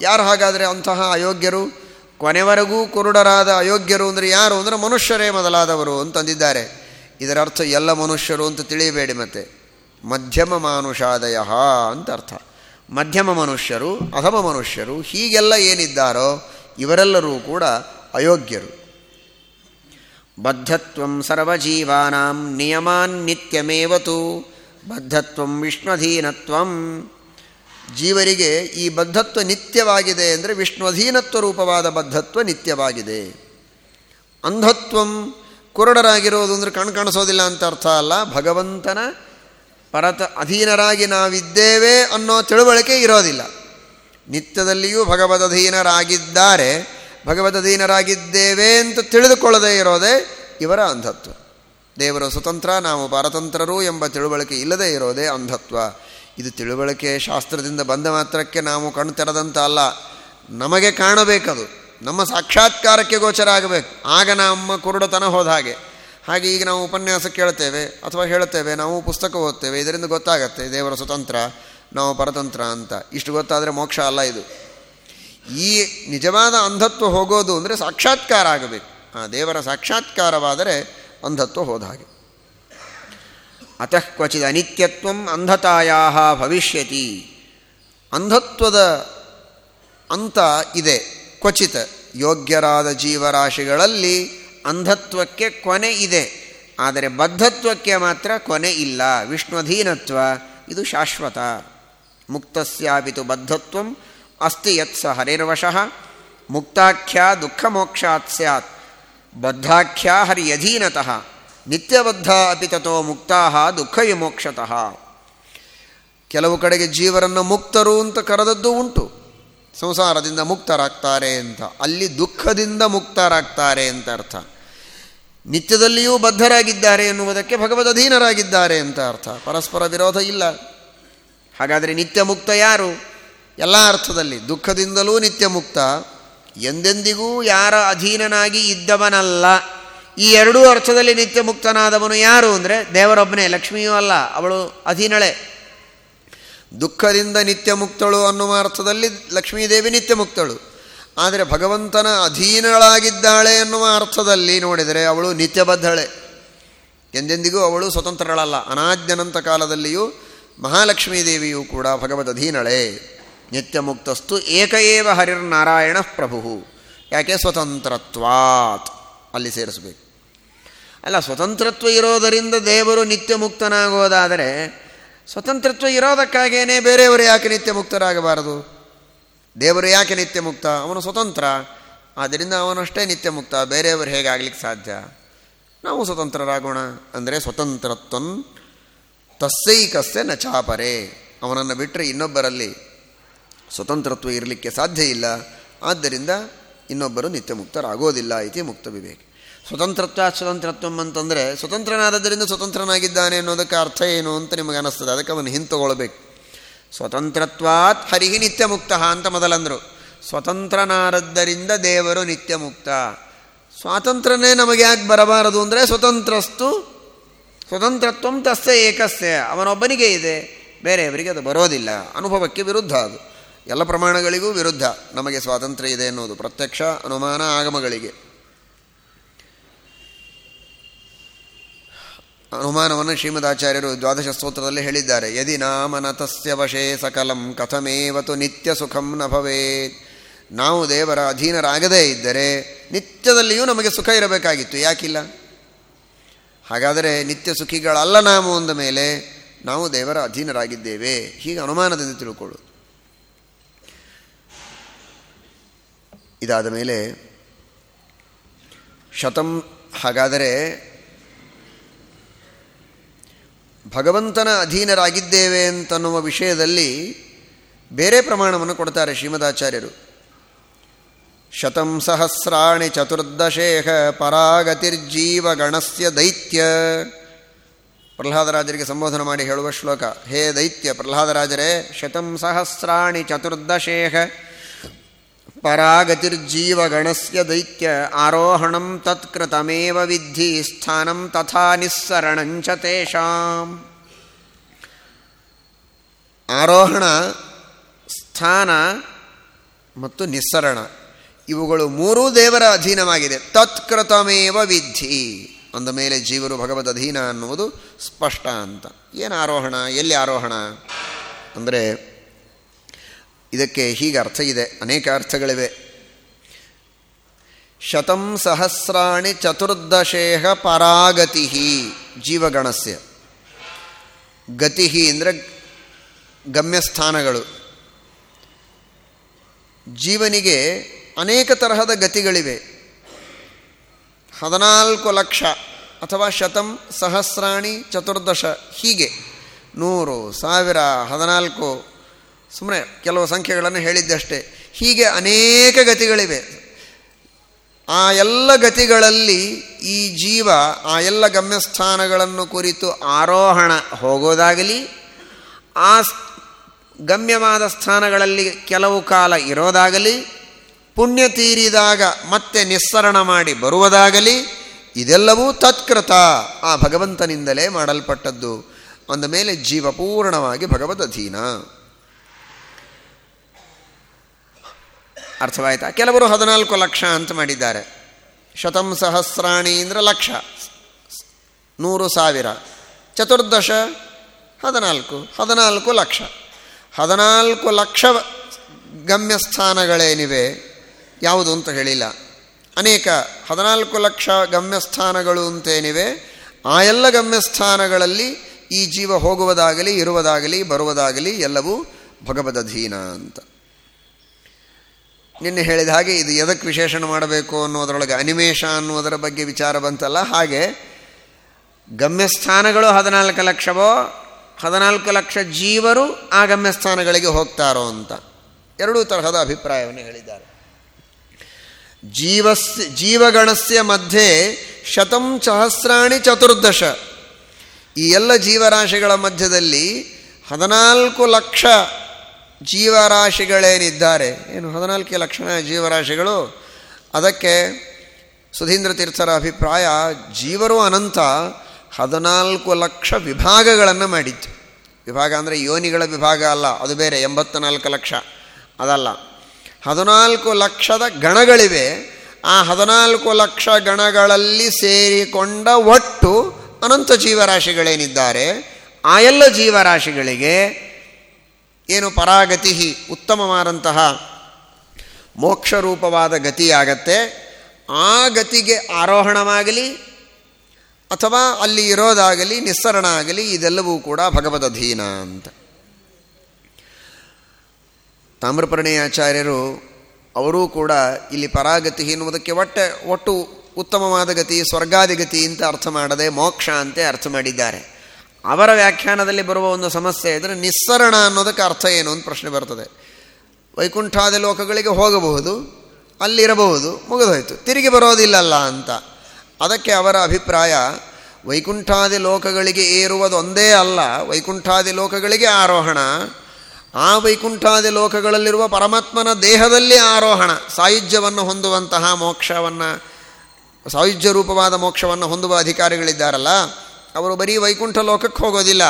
ಯಾರು ಹಾಗಾದರೆ ಅಂತಹ ಅಯೋಗ್ಯರು? ಕೊನೆವರೆಗೂ ಕುರುಡರಾದ ಅಯೋಗ್ಯರು ಅಂದರೆ ಯಾರು? ಅಂದರೆ ಮನುಷ್ಯರೇ ಮೊದಲಾದವರು ಅಂತಂದಿದ್ದಾರೆ ಇದರ ಅರ್ಥ ಎಲ್ಲ ಮನುಷ್ಯರು ಅಂತ ತಿಳಿಯಬೇಡಿ ಮತ್ತೆ. ಮಧ್ಯಮ ಮಾನುಷಾದಯ ಅಂತ ಅರ್ಥ. ಮಧ್ಯಮ ಮನುಷ್ಯರು, ಅಧಮ ಮನುಷ್ಯರು, ಹೀಗೆಲ್ಲ ಏನಿದ್ದಾರೋ ಇವರೆಲ್ಲರೂ ಕೂಡ ಅಯೋಗ್ಯರು. ಬದ್ಧತ್ವಂ ಸರ್ವಜೀವಾನಾಂ ನಿಯಮಾನ್ ನಿತ್ಯಮೇವತು. ಬದ್ಧತ್ವಂ ವಿಷ್ಣುಧೀನತ್ವಂ. ಜೀವರಿಗೆ ಈ ಬದ್ಧತ್ವ ನಿತ್ಯವಾಗಿದೆ ಅಂದರೆ ವಿಷ್ಣುಧೀನತ್ವ ರೂಪವಾದ ಬದ್ಧತ್ವ ನಿತ್ಯವಾಗಿದೆ. ಅಂಧತ್ವಂ ಕುರುಡರಾಗಿರೋದು ಅಂದರೆ ಕಣ್ ಕಾಣಿಸೋದಿಲ್ಲ ಅಂತ ಅರ್ಥ ಅಲ್ಲ. ಭಗವಂತನ ಪರತ ಅಧೀನರಾಗಿ ನಾವಿದ್ದೇವೆ ಅನ್ನೋ ತಿಳುವಳಿಕೆ ಇರೋದಿಲ್ಲ. ನಿತ್ಯದಲ್ಲಿಯೂ ಭಗವದಧೀನರಾಗಿದ್ದಾರೆ ಭಗವದಧೀನರಾಗಿದ್ದೇವೆ ಅಂತ ತಿಳಿದುಕೊಳ್ಳದೇ ಇರೋದೇ ಇವರ ಅಂಧತ್ವ. ದೇವರ ಸ್ವತಂತ್ರ, ನಾವು ಪರತಂತ್ರರು ಎಂಬ ತಿಳುವಳಿಕೆ ಇಲ್ಲದೇ ಇರೋದೇ ಅಂಧತ್ವ. ಇದು ತಿಳುವಳಿಕೆ ಶಾಸ್ತ್ರದಿಂದ ಬಂದ ಮಾತ್ರಕ್ಕೆ ನಾವು ಕಣ್ಣು ತೆರೆದಂತ ಅಲ್ಲ. ನಮಗೆ ಕಾಣಬೇಕದು. ನಮ್ಮ ಸಾಕ್ಷಾತ್ಕಾರಕ್ಕೆ ಗೋಚರ ಆಗಬೇಕು. ಆಗ ನಮ್ಮ ಕುರುಡತನ ಹೋದ ಹಾಗೆ. ಹಾಗೆ ಈಗ ನಾವು ಉಪನ್ಯಾಸ ಕೇಳ್ತೇವೆ ಅಥವಾ ಹೇಳ್ತೇವೆ ನಾವು ಪುಸ್ತಕ ಓದ್ತೇವೆ, ಇದರಿಂದ ಗೊತ್ತಾಗತ್ತೆ ದೇವರ ಸ್ವತಂತ್ರ, ನಾವು ಪರತಂತ್ರ ಅಂತ. ಇಷ್ಟು ಗೊತ್ತಾದರೆ ಮೋಕ್ಷ ಅಲ್ಲ ಇದು. ಈ ನಿಜವಾದ ಅಂಧತ್ವ ಹೋಗೋದು ಅಂದರೆ ಸಾಕ್ಷಾತ್ಕಾರ ಆಗಬೇಕು. ಆ ದೇವರ ಸಾಕ್ಷಾತ್ಕಾರವಾದರೆ ಅಂಧತ್ವ ಹೋದ ಹಾಗೆ. ಅತಃ ಕ್ವಚಿದ ಅನಿತ್ಯತ್ವ ಅಂಧತಾಯ ಭವಿಷ್ಯತಿ. ಅಂಧತ್ವದ ಅಂತ ಇದೆ. ಕ್ವಚಿತ ಯೋಗ್ಯರಾದ ಜೀವರಾಶಿಗಳಲ್ಲಿ ಅಂಧತ್ವಕ್ಕೆ ಕೊನೆ ಇದೆ. ಆದರೆ ಬದ್ಧತ್ವಕ್ಕೆ ಮಾತ್ರ ಕೊನೆ ಇಲ್ಲ. ವಿಷ್ಣುಧೀನತ್ವ, ಇದು ಶಾಶ್ವತ. ಮುಕ್ತಸ್ಯಾಪಿತು ಬದ್ಧತ್ವ, ಅಸ್ತಿ ಯತ್ ಸ ಹರಿರ್ವಶಃ ಮುಕ್ತಾಖ್ಯ ದುಃಖ ಮೋಕ್ಷಾತ್ ಸ್ಯಾತ್. ಬದ್ಧಾಖ್ಯ ಹರಿಯಧೀನತಃ. ನಿತ್ಯಬದ್ಧ ಅಪಿ ತಥೋ ಮುಕ್ತಾ ದುಃಖ ವಿಮೋಕ್ಷತಃ. ಕೆಲವು ಕಡೆಗೆ ಜೀವರನ್ನು ಮುಕ್ತರು ಅಂತ ಕರೆದದ್ದು ಉಂಟು. ಸಂಸಾರದಿಂದ ಮುಕ್ತರಾಗ್ತಾರೆ ಅಂತ. ಅಲ್ಲಿ ದುಃಖದಿಂದ ಮುಕ್ತರಾಗ್ತಾರೆ ಅಂತ ಅರ್ಥ. ನಿತ್ಯದಲ್ಲಿಯೂ ಬದ್ಧರಾಗಿದ್ದಾರೆ ಎನ್ನುವುದಕ್ಕೆ ಭಗವದ್ ಅಧೀನರಾಗಿದ್ದಾರೆ ಅಂತ ಅರ್ಥ. ಪರಸ್ಪರ ವಿರೋಧ ಇಲ್ಲ. ಹಾಗಾದರೆ ನಿತ್ಯ ಮುಕ್ತ ಯಾರು? ಎಲ್ಲ ಅರ್ಥದಲ್ಲಿ ದುಃಖದಿಂದಲೂ ನಿತ್ಯ ಮುಕ್ತ. ಎಂದೆಂದಿಗೂ ಯಾರ ಅಧೀನನಾಗಿ ಇದ್ದವನಲ್ಲ. ಈ ಎರಡೂ ಅರ್ಥದಲ್ಲಿ ನಿತ್ಯ ಮುಕ್ತನಾದವನು ಯಾರು ಅಂದರೆ ದೇವರೊಬ್ಬನೇ, ಲಕ್ಷ್ಮಿಯೂ ಅಲ್ಲ, ಅವಳು ಅಧೀನಳೆ. ದುಃಖದಿಂದ ನಿತ್ಯ ಮುಕ್ತಳು ಅನ್ನುವ ಅರ್ಥದಲ್ಲಿ ಲಕ್ಷ್ಮೀದೇವಿ ನಿತ್ಯ ಮುಕ್ತಳು ಆದರೆ ಭಗವಂತನ ಅಧೀನಳಾಗಿದ್ದಾಳೆ ಅನ್ನುವ ಅರ್ಥದಲ್ಲಿ ನೋಡಿದರೆ ಅವಳು ನಿತ್ಯಬದ್ಧಳೆ. ಎಂದೆಂದಿಗೂ ಅವಳು ಸ್ವತಂತ್ರಳಲ್ಲ. ಅನಾದ್ಯನಂತ ಕಾಲದಲ್ಲಿಯೂ ಮಹಾಲಕ್ಷ್ಮೀ ದೇವಿಯೂ ಕೂಡ ಭಗವದ್ ಅಧೀನಳೆ. ನಿತ್ಯ ಮುಕ್ತಸ್ತು ಏಕಏವ ಹರಿರ್ನಾರಾಯಣ ಪ್ರಭು. ಯಾಕೆ? ಸ್ವತಂತ್ರತ್ವಾತ್. ಅಲ್ಲಿ ಸೇರಿಸಬೇಕು. ಅಲ್ಲ, ಸ್ವತಂತ್ರತ್ವ ಇರೋದರಿಂದ ದೇವರು ನಿತ್ಯ ಮುಕ್ತನಾಗೋದಾದರೆ ಸ್ವತಂತ್ರತ್ವ ಇರೋದಕ್ಕಾಗೇನೆ ಬೇರೆಯವರು ಯಾಕೆ ನಿತ್ಯ ಮುಕ್ತರಾಗಬಾರದು ದೇವರು ಯಾಕೆ ನಿತ್ಯ ಮುಕ್ತ ಅವನು ಸ್ವತಂತ್ರ. ಆದ್ದರಿಂದ ಅವನಷ್ಟೇ ನಿತ್ಯ ಮುಕ್ತ ಬೇರೆಯವರು ಹೇಗಾಗ್ಲಿಕ್ಕೆ ಸಾಧ್ಯ? ನಾವು ಸ್ವತಂತ್ರರಾಗೋಣ ಅಂದರೆ ಸ್ವತಂತ್ರತ್ವನ್ ತಸ್ಸೈಕಸ್ಯ ನ ಚಾಪರೆ. ಅವನನ್ನು ಬಿಟ್ಟರೆ ಇನ್ನೊಬ್ಬರಲ್ಲಿ ಸ್ವತಂತ್ರತ್ವ ಇರಲಿಕ್ಕೆ ಸಾಧ್ಯ ಇಲ್ಲ. ಆದ್ದರಿಂದ ಇನ್ನೊಬ್ಬರು ನಿತ್ಯ ಮುಕ್ತರಾಗೋದಿಲ್ಲ ಇತಿ ಮುಕ್ತ ವಿವೇಕ. ಸ್ವತಂತ್ರತ್ವ ಸ್ವತಂತ್ರತ್ವಂ ಅಂತಂದರೆ ಸ್ವತಂತ್ರನಾದದ್ದರಿಂದ ಸ್ವತಂತ್ರನಾಗಿದ್ದಾನೆ ಅನ್ನೋದಕ್ಕೆ ಅರ್ಥ ಏನು ಅಂತ ನಿಮಗೆ ಅನ್ನಿಸ್ತದೆ ಅದಕ್ಕೆ ಅವನು ಹಿಂತಗೊಳ್ಬೇಕು ಸ್ವತಂತ್ರತ್ವಾತ್ ಹರಿಹಿ ನಿತ್ಯ ಮುಕ್ತ ಅಂತ ಮೊದಲಂದರು. ಸ್ವತಂತ್ರನಾದದ್ದರಿಂದ ದೇವರು ನಿತ್ಯ ಮುಕ್ತ ಸ್ವಾತಂತ್ರ್ಯನೇ ನಮಗೆ ಯಾಕೆ ಬರಬಾರದು ಅಂದರೆ ಸ್ವತಂತ್ರಸ್ತು, ಸ್ವತಂತ್ರತ್ವಂ ತಸ್ಯ ಏಕಸ್ಯ. ಅವನೊಬ್ಬನಿಗೆ ಇದೆ ಬೇರೆಯವರಿಗೆ ಅದು ಬರೋದಿಲ್ಲ. ಅನುಭವಕ್ಕೆ ವಿರುದ್ಧ ಅದು. ಎಲ್ಲ ಪ್ರಮಾಣಗಳಿಗೂ ವಿರುದ್ಧ ನಮಗೆ ಸ್ವಾತಂತ್ರ್ಯ ಇದೆ ಅನ್ನೋದು. ಪ್ರತ್ಯಕ್ಷ ಅನುಮಾನ ಆಗಮಗಳಿಗೆ. ಅನುಮಾನವನ್ನು ಶ್ರೀಮದಾಚಾರ್ಯರು ದ್ವಾದಶ ಸ್ತೋತ್ರದಲ್ಲಿ ಹೇಳಿದ್ದಾರೆ. ಯದಿ ನಾಮನತಸ್ಯ ವಶೇ ಸಕಲಂ ಕಥಮೇವತು ನಿತ್ಯ ಸುಖಂ ನ ಭವೇತ್. ನಾವು ದೇವರ ಅಧೀನರಾಗದೇ ಇದ್ದರೆ ನಿತ್ಯದಲ್ಲಿಯೂ ನಮಗೆ ಸುಖ ಇರಬೇಕಾಗಿತ್ತು. ಯಾಕಿಲ್ಲ? ಹಾಗಾದರೆ ನಿತ್ಯ ಸುಖಿಗಳಲ್ಲ ನಾವು ಅಂದ ಮೇಲೆ ನಾವು ದೇವರ ಅಧೀನರಾಗಿದ್ದೇವೆ. ಹೀಗೆ ಅನುಮಾನದಿಂದ ತಿಳ್ಕೊಳ್ಳು. ಇದಾದ ಮೇಲೆ ಶತಂ ಹಾಗಾದರೆ ಭಗವಂತನ ಅಧೀನರಾಗಿದ್ದೇವೆ ಅಂತನ್ನುವ ವಿಷಯದಲ್ಲಿ ಬೇರೆ ಪ್ರಮಾಣವನ್ನು ಕೊಡ್ತಾರೆ ಶ್ರೀಮದಾಚಾರ್ಯರು. ಶತಂ ಸಹಸ್ರಾಣಿ ಚತುರ್ದಶೇಹ ಪರಾಗತಿರ್ಜೀವಗಣಸ್ಯ ದೈತ್ಯ. ಪ್ರಹ್ಲಾದರಾಜರಿಗೆ ಸಂಬೋಧನ ಮಾಡಿ ಹೇಳುವ ಶ್ಲೋಕ, ಹೇ ದೈತ್ಯ, ಪ್ರಹ್ಲಾದರಾಜರೇ, ಶತಂ ಸಹಸ್ರಾಣಿ ಚತುರ್ದಶೇಹ ಪರಾಗತಿರ್ಜೀವಗಣಸ್ಯ ದೈತ್ಯ ಆರೋಹಣಂ ತತ್ಕೃತಮೇವ ವಿಧಿ ಸ್ಥಾನಂ ತಥಾ ನಿಸ್ಸರಣಂಚ ತೇಷಾಂ ಆರೋಹಣ ಸ್ಥಾನ ಮತ್ತು ನಿಸ್ಸರಣ, ಇವುಗಳು ಮೂರೂ ದೇವರ ಅಧೀನವಾಗಿದೆ. ತತ್ಕೃತಮೇವ ವಿಧಿ ಅಂದ ಮೇಲೆ ಜೀವರು ಭಗವದ್ ಅಧೀನ ಅನ್ನುವುದು ಸ್ಪಷ್ಟ ಅಂತ. ಏನು ಆರೋಹಣ, ಎಲ್ಲಿ ಆರೋಹಣ? ಅಂದರೆ ಇದಕ್ಕೆ ಹೀಗೆ ಅರ್ಥ ಇದೆ, ಅನೇಕ ಅರ್ಥಗಳಿವೆ. ಶತಂ ಸಹಸ್ರಾಣಿ ಚತುರ್ದಶೇಹ ಪರಾಗತಿ ಜೀವಗಣಸ್ಯ. ಗತಿ ಅಂದರೆ ಗಮ್ಯಸ್ಥಾನಗಳು. ಜೀವನಿಗೆ ಅನೇಕ ತರಹದ ಗತಿಗಳಿವೆ. ಹದಿನಾಲ್ಕು ಲಕ್ಷ ಅಥವಾ ಶತಂ ಸಹಸ್ರಾಣಿ ಚತುರ್ದಶ ಹೀಗೆ. ನೂರು, ಸಾವಿರ, ಹದಿನಾಲ್ಕು ಸುಮ್ಮನೆ ಕೆಲವು ಸಂಖ್ಯೆಗಳನ್ನು ಹೇಳಿದ್ದಷ್ಟೇ. ಹೀಗೆ ಅನೇಕ ಗತಿಗಳಿವೆ. ಆ ಎಲ್ಲ ಗತಿಗಳಲ್ಲಿ ಈ ಜೀವ, ಆ ಎಲ್ಲ ಗಮ್ಯಸ್ಥಾನಗಳನ್ನು ಕುರಿತು ಆರೋಹಣ ಹೋಗೋದಾಗಲಿ, ಆ ಗಮ್ಯವಾದ ಸ್ಥಾನಗಳಲ್ಲಿ ಕೆಲವು ಕಾಲ ಇರೋದಾಗಲಿ, ಪುಣ್ಯ ತೀರಿದಾಗ ಮತ್ತೆ ನಿಸ್ಸರಣ ಮಾಡಿ ಬರುವುದಾಗಲಿ, ಇದೆಲ್ಲವೂ ತತ್ಕೃತ. ಆ ಭಗವಂತನಿಂದಲೇ ಮಾಡಲ್ಪಟ್ಟದ್ದು. ಅಂದ ಮೇಲೆ ಜೀವಪೂರ್ಣವಾಗಿ ಭಗವದ್ ಅಧೀನ. ಅರ್ಥವಾಯ್ತಾ? ಕೆಲವರು ಹದಿನಾಲ್ಕು ಲಕ್ಷ ಅಂತ ಮಾಡಿದ್ದಾರೆ. ಶತಂ ಸಹಸ್ರಾಣಿ ಅಂದರೆ ಲಕ್ಷ. ನೂರು ಸಾವಿರ. ಚತುರ್ದಶ, ಹದಿನಾಲ್ಕು. ಹದಿನಾಲ್ಕು ಲಕ್ಷ. ಹದಿನಾಲ್ಕು ಲಕ್ಷ ಗಮ್ಯಸ್ಥಾನಗಳೇನಿವೆ? ಯಾವುದು ಅಂತ ಹೇಳಿಲ್ಲ. ಅನೇಕ ಹದಿನಾಲ್ಕು ಲಕ್ಷ ಗಮ್ಯಸ್ಥಾನಗಳು ಅಂತೇನಿವೆ? ಆ ಎಲ್ಲ ಗಮ್ಯಸ್ಥಾನಗಳಲ್ಲಿ ಈ ಜೀವ ಹೋಗುವುದಾಗಲಿ, ಇರುವುದಾಗಲಿ, ಬರುವುದಾಗಲಿ ಎಲ್ಲವೂ ಭಗವದಧೀನ ಅಂತ. ನಿನ್ನೆ ಹೇಳಿದ ಹಾಗೆ ಇದು ಎದಕ್ಕೆ ವಿಶೇಷಣ ಮಾಡಬೇಕು ಅನ್ನೋದರೊಳಗೆ ಅನಿಮೇಷ ಅನ್ನೋದರ ಬಗ್ಗೆ ವಿಚಾರ ಬಂತಲ್ಲ, ಹಾಗೆ ಗಮ್ಯಸ್ಥಾನಗಳು ಹದಿನಾಲ್ಕು ಲಕ್ಷವೋ, ಹದಿನಾಲ್ಕು ಲಕ್ಷ ಜೀವರು ಆ ಗಮ್ಯಸ್ಥಾನಗಳಿಗೆ ಹೋಗ್ತಾರೋ ಅಂತ. ಎರಡೂ ತರಹದ ಅಭಿಪ್ರಾಯವನ್ನು ಹೇಳಿದ್ದಾರೆ. ಜೀವಸ್ ಜೀವಗಣಸ್ಯ ಮಧ್ಯೆ ಶತಂ ಸಹಸ್ರಾಣಿ ಚತುರ್ದಶ. ಈ ಎಲ್ಲ ಜೀವರಾಶಿಗಳ ಮಧ್ಯದಲ್ಲಿ ಹದಿನಾಲ್ಕು ಲಕ್ಷ ಜೀವರಾಶಿಗಳೇನಿದ್ದಾರೆ? ಏನು, ಹದಿನಾಲ್ಕು ಲಕ್ಷಣ ಜೀವರಾಶಿಗಳು? ಅದಕ್ಕೆ ಸುಧೀಂದ್ರ ತೀರ್ಥರ ಅಭಿಪ್ರಾಯ, ಜೀವರು ಅನಂತ ಹದಿನಾಲ್ಕು ಲಕ್ಷ ವಿಭಾಗಗಳನ್ನು ಮಾಡಿತ್ತು ವಿಭಾಗ ಅಂದರೆ ಯೋನಿಗಳ ವಿಭಾಗ ಅಲ್ಲ, ಅದು ಬೇರೆ ಎಂಬತ್ತ ನಾಲ್ಕು ಲಕ್ಷ. ಅದಲ್ಲ. ಹದಿನಾಲ್ಕು ಲಕ್ಷದ ಗಣಗಳಿವೆ. ಆ ಹದಿನಾಲ್ಕು ಲಕ್ಷ ಗಣಗಳಲ್ಲಿ ಸೇರಿಕೊಂಡ ಒಟ್ಟು ಅನಂತ ಜೀವರಾಶಿಗಳೇನಿದ್ದಾರೆ? ಆ ಎಲ್ಲ ಜೀವರಾಶಿಗಳಿಗೆ ಏನು ಪರಾಗತಿ ಉತ್ತಮವಾದಂತಹ ಮೋಕ್ಷರೂಪವಾದ ಗತಿಯಾಗತ್ತೆ. ಆ ಗತಿಗೆ ಆರೋಹಣವಾಗಲಿ ಅಥವಾ ಅಲ್ಲಿ ಇರೋದಾಗಲಿ ನಿಸ್ಸರಣ ಆಗಲಿ ಇದೆಲ್ಲವೂ ಕೂಡ ಭಗವದಧೀನ ಅಂತ. ತಾಮ್ರಪರ್ಣೀಯಾಚಾರ್ಯರು ಅವರೂ ಕೂಡ ಇಲ್ಲಿ ಪರಾಗತಿ ಎನ್ನುವುದಕ್ಕೆ ಒಟ್ಟೆ, ಒಟ್ಟು ಉತ್ತಮವಾದ ಗತಿ, ಸ್ವರ್ಗಾದಿ ಗತಿ ಅಂತ ಅರ್ಥ ಮಾಡದೆ ಮೋಕ್ಷ ಅಂತೆ ಅರ್ಥ ಮಾಡಿದ್ದಾರೆ. ಅವರ ವ್ಯಾಖ್ಯಾನದಲ್ಲಿ ಬರುವ ಒಂದು ಸಮಸ್ಯೆ ಇದ್ದರೆ ನಿಸ್ಸರಣ ಅನ್ನೋದಕ್ಕೆ ಅರ್ಥ ಏನು ಅಂತ ಪ್ರಶ್ನೆ ಬರ್ತದೆ. ವೈಕುಂಠಾದಿ ಲೋಕಗಳಿಗೆ ಹೋಗಬಹುದು, ಅಲ್ಲಿರಬಹುದು, ಮುಗಿದೋಯ್ತು. ತಿರುಗಿ ಬರೋದಿಲ್ಲಲ್ಲ ಅಂತ. ಅದಕ್ಕೆ ಅವರ ಅಭಿಪ್ರಾಯ, ವೈಕುಂಠಾದಿ ಲೋಕಗಳಿಗೆ ಏರುವುದು ಒಂದೇ ಅಲ್ಲ, ವೈಕುಂಠಾದಿ ಲೋಕಗಳಿಗೆ ಆರೋಹಣ. ಆ ವೈಕುಂಠಾದಿ ಲೋಕಗಳಲ್ಲಿರುವ ಪರಮಾತ್ಮನ ದೇಹದಲ್ಲಿ ಆರೋಹಣ, ಸಾಯುಜ್ಯವನ್ನು ಹೊಂದುವಂತಹ ಮೋಕ್ಷವನ್ನು, ಸಾಯುಜ್ಯ ರೂಪವಾದ ಮೋಕ್ಷವನ್ನು ಹೊಂದುವ ಅಧಿಕಾರಿಗಳಿದ್ದಾರಲ್ಲ ಅವರು ಬರೀ ವೈಕುಂಠ ಲೋಕಕ್ಕೆ ಹೋಗೋದಿಲ್ಲ.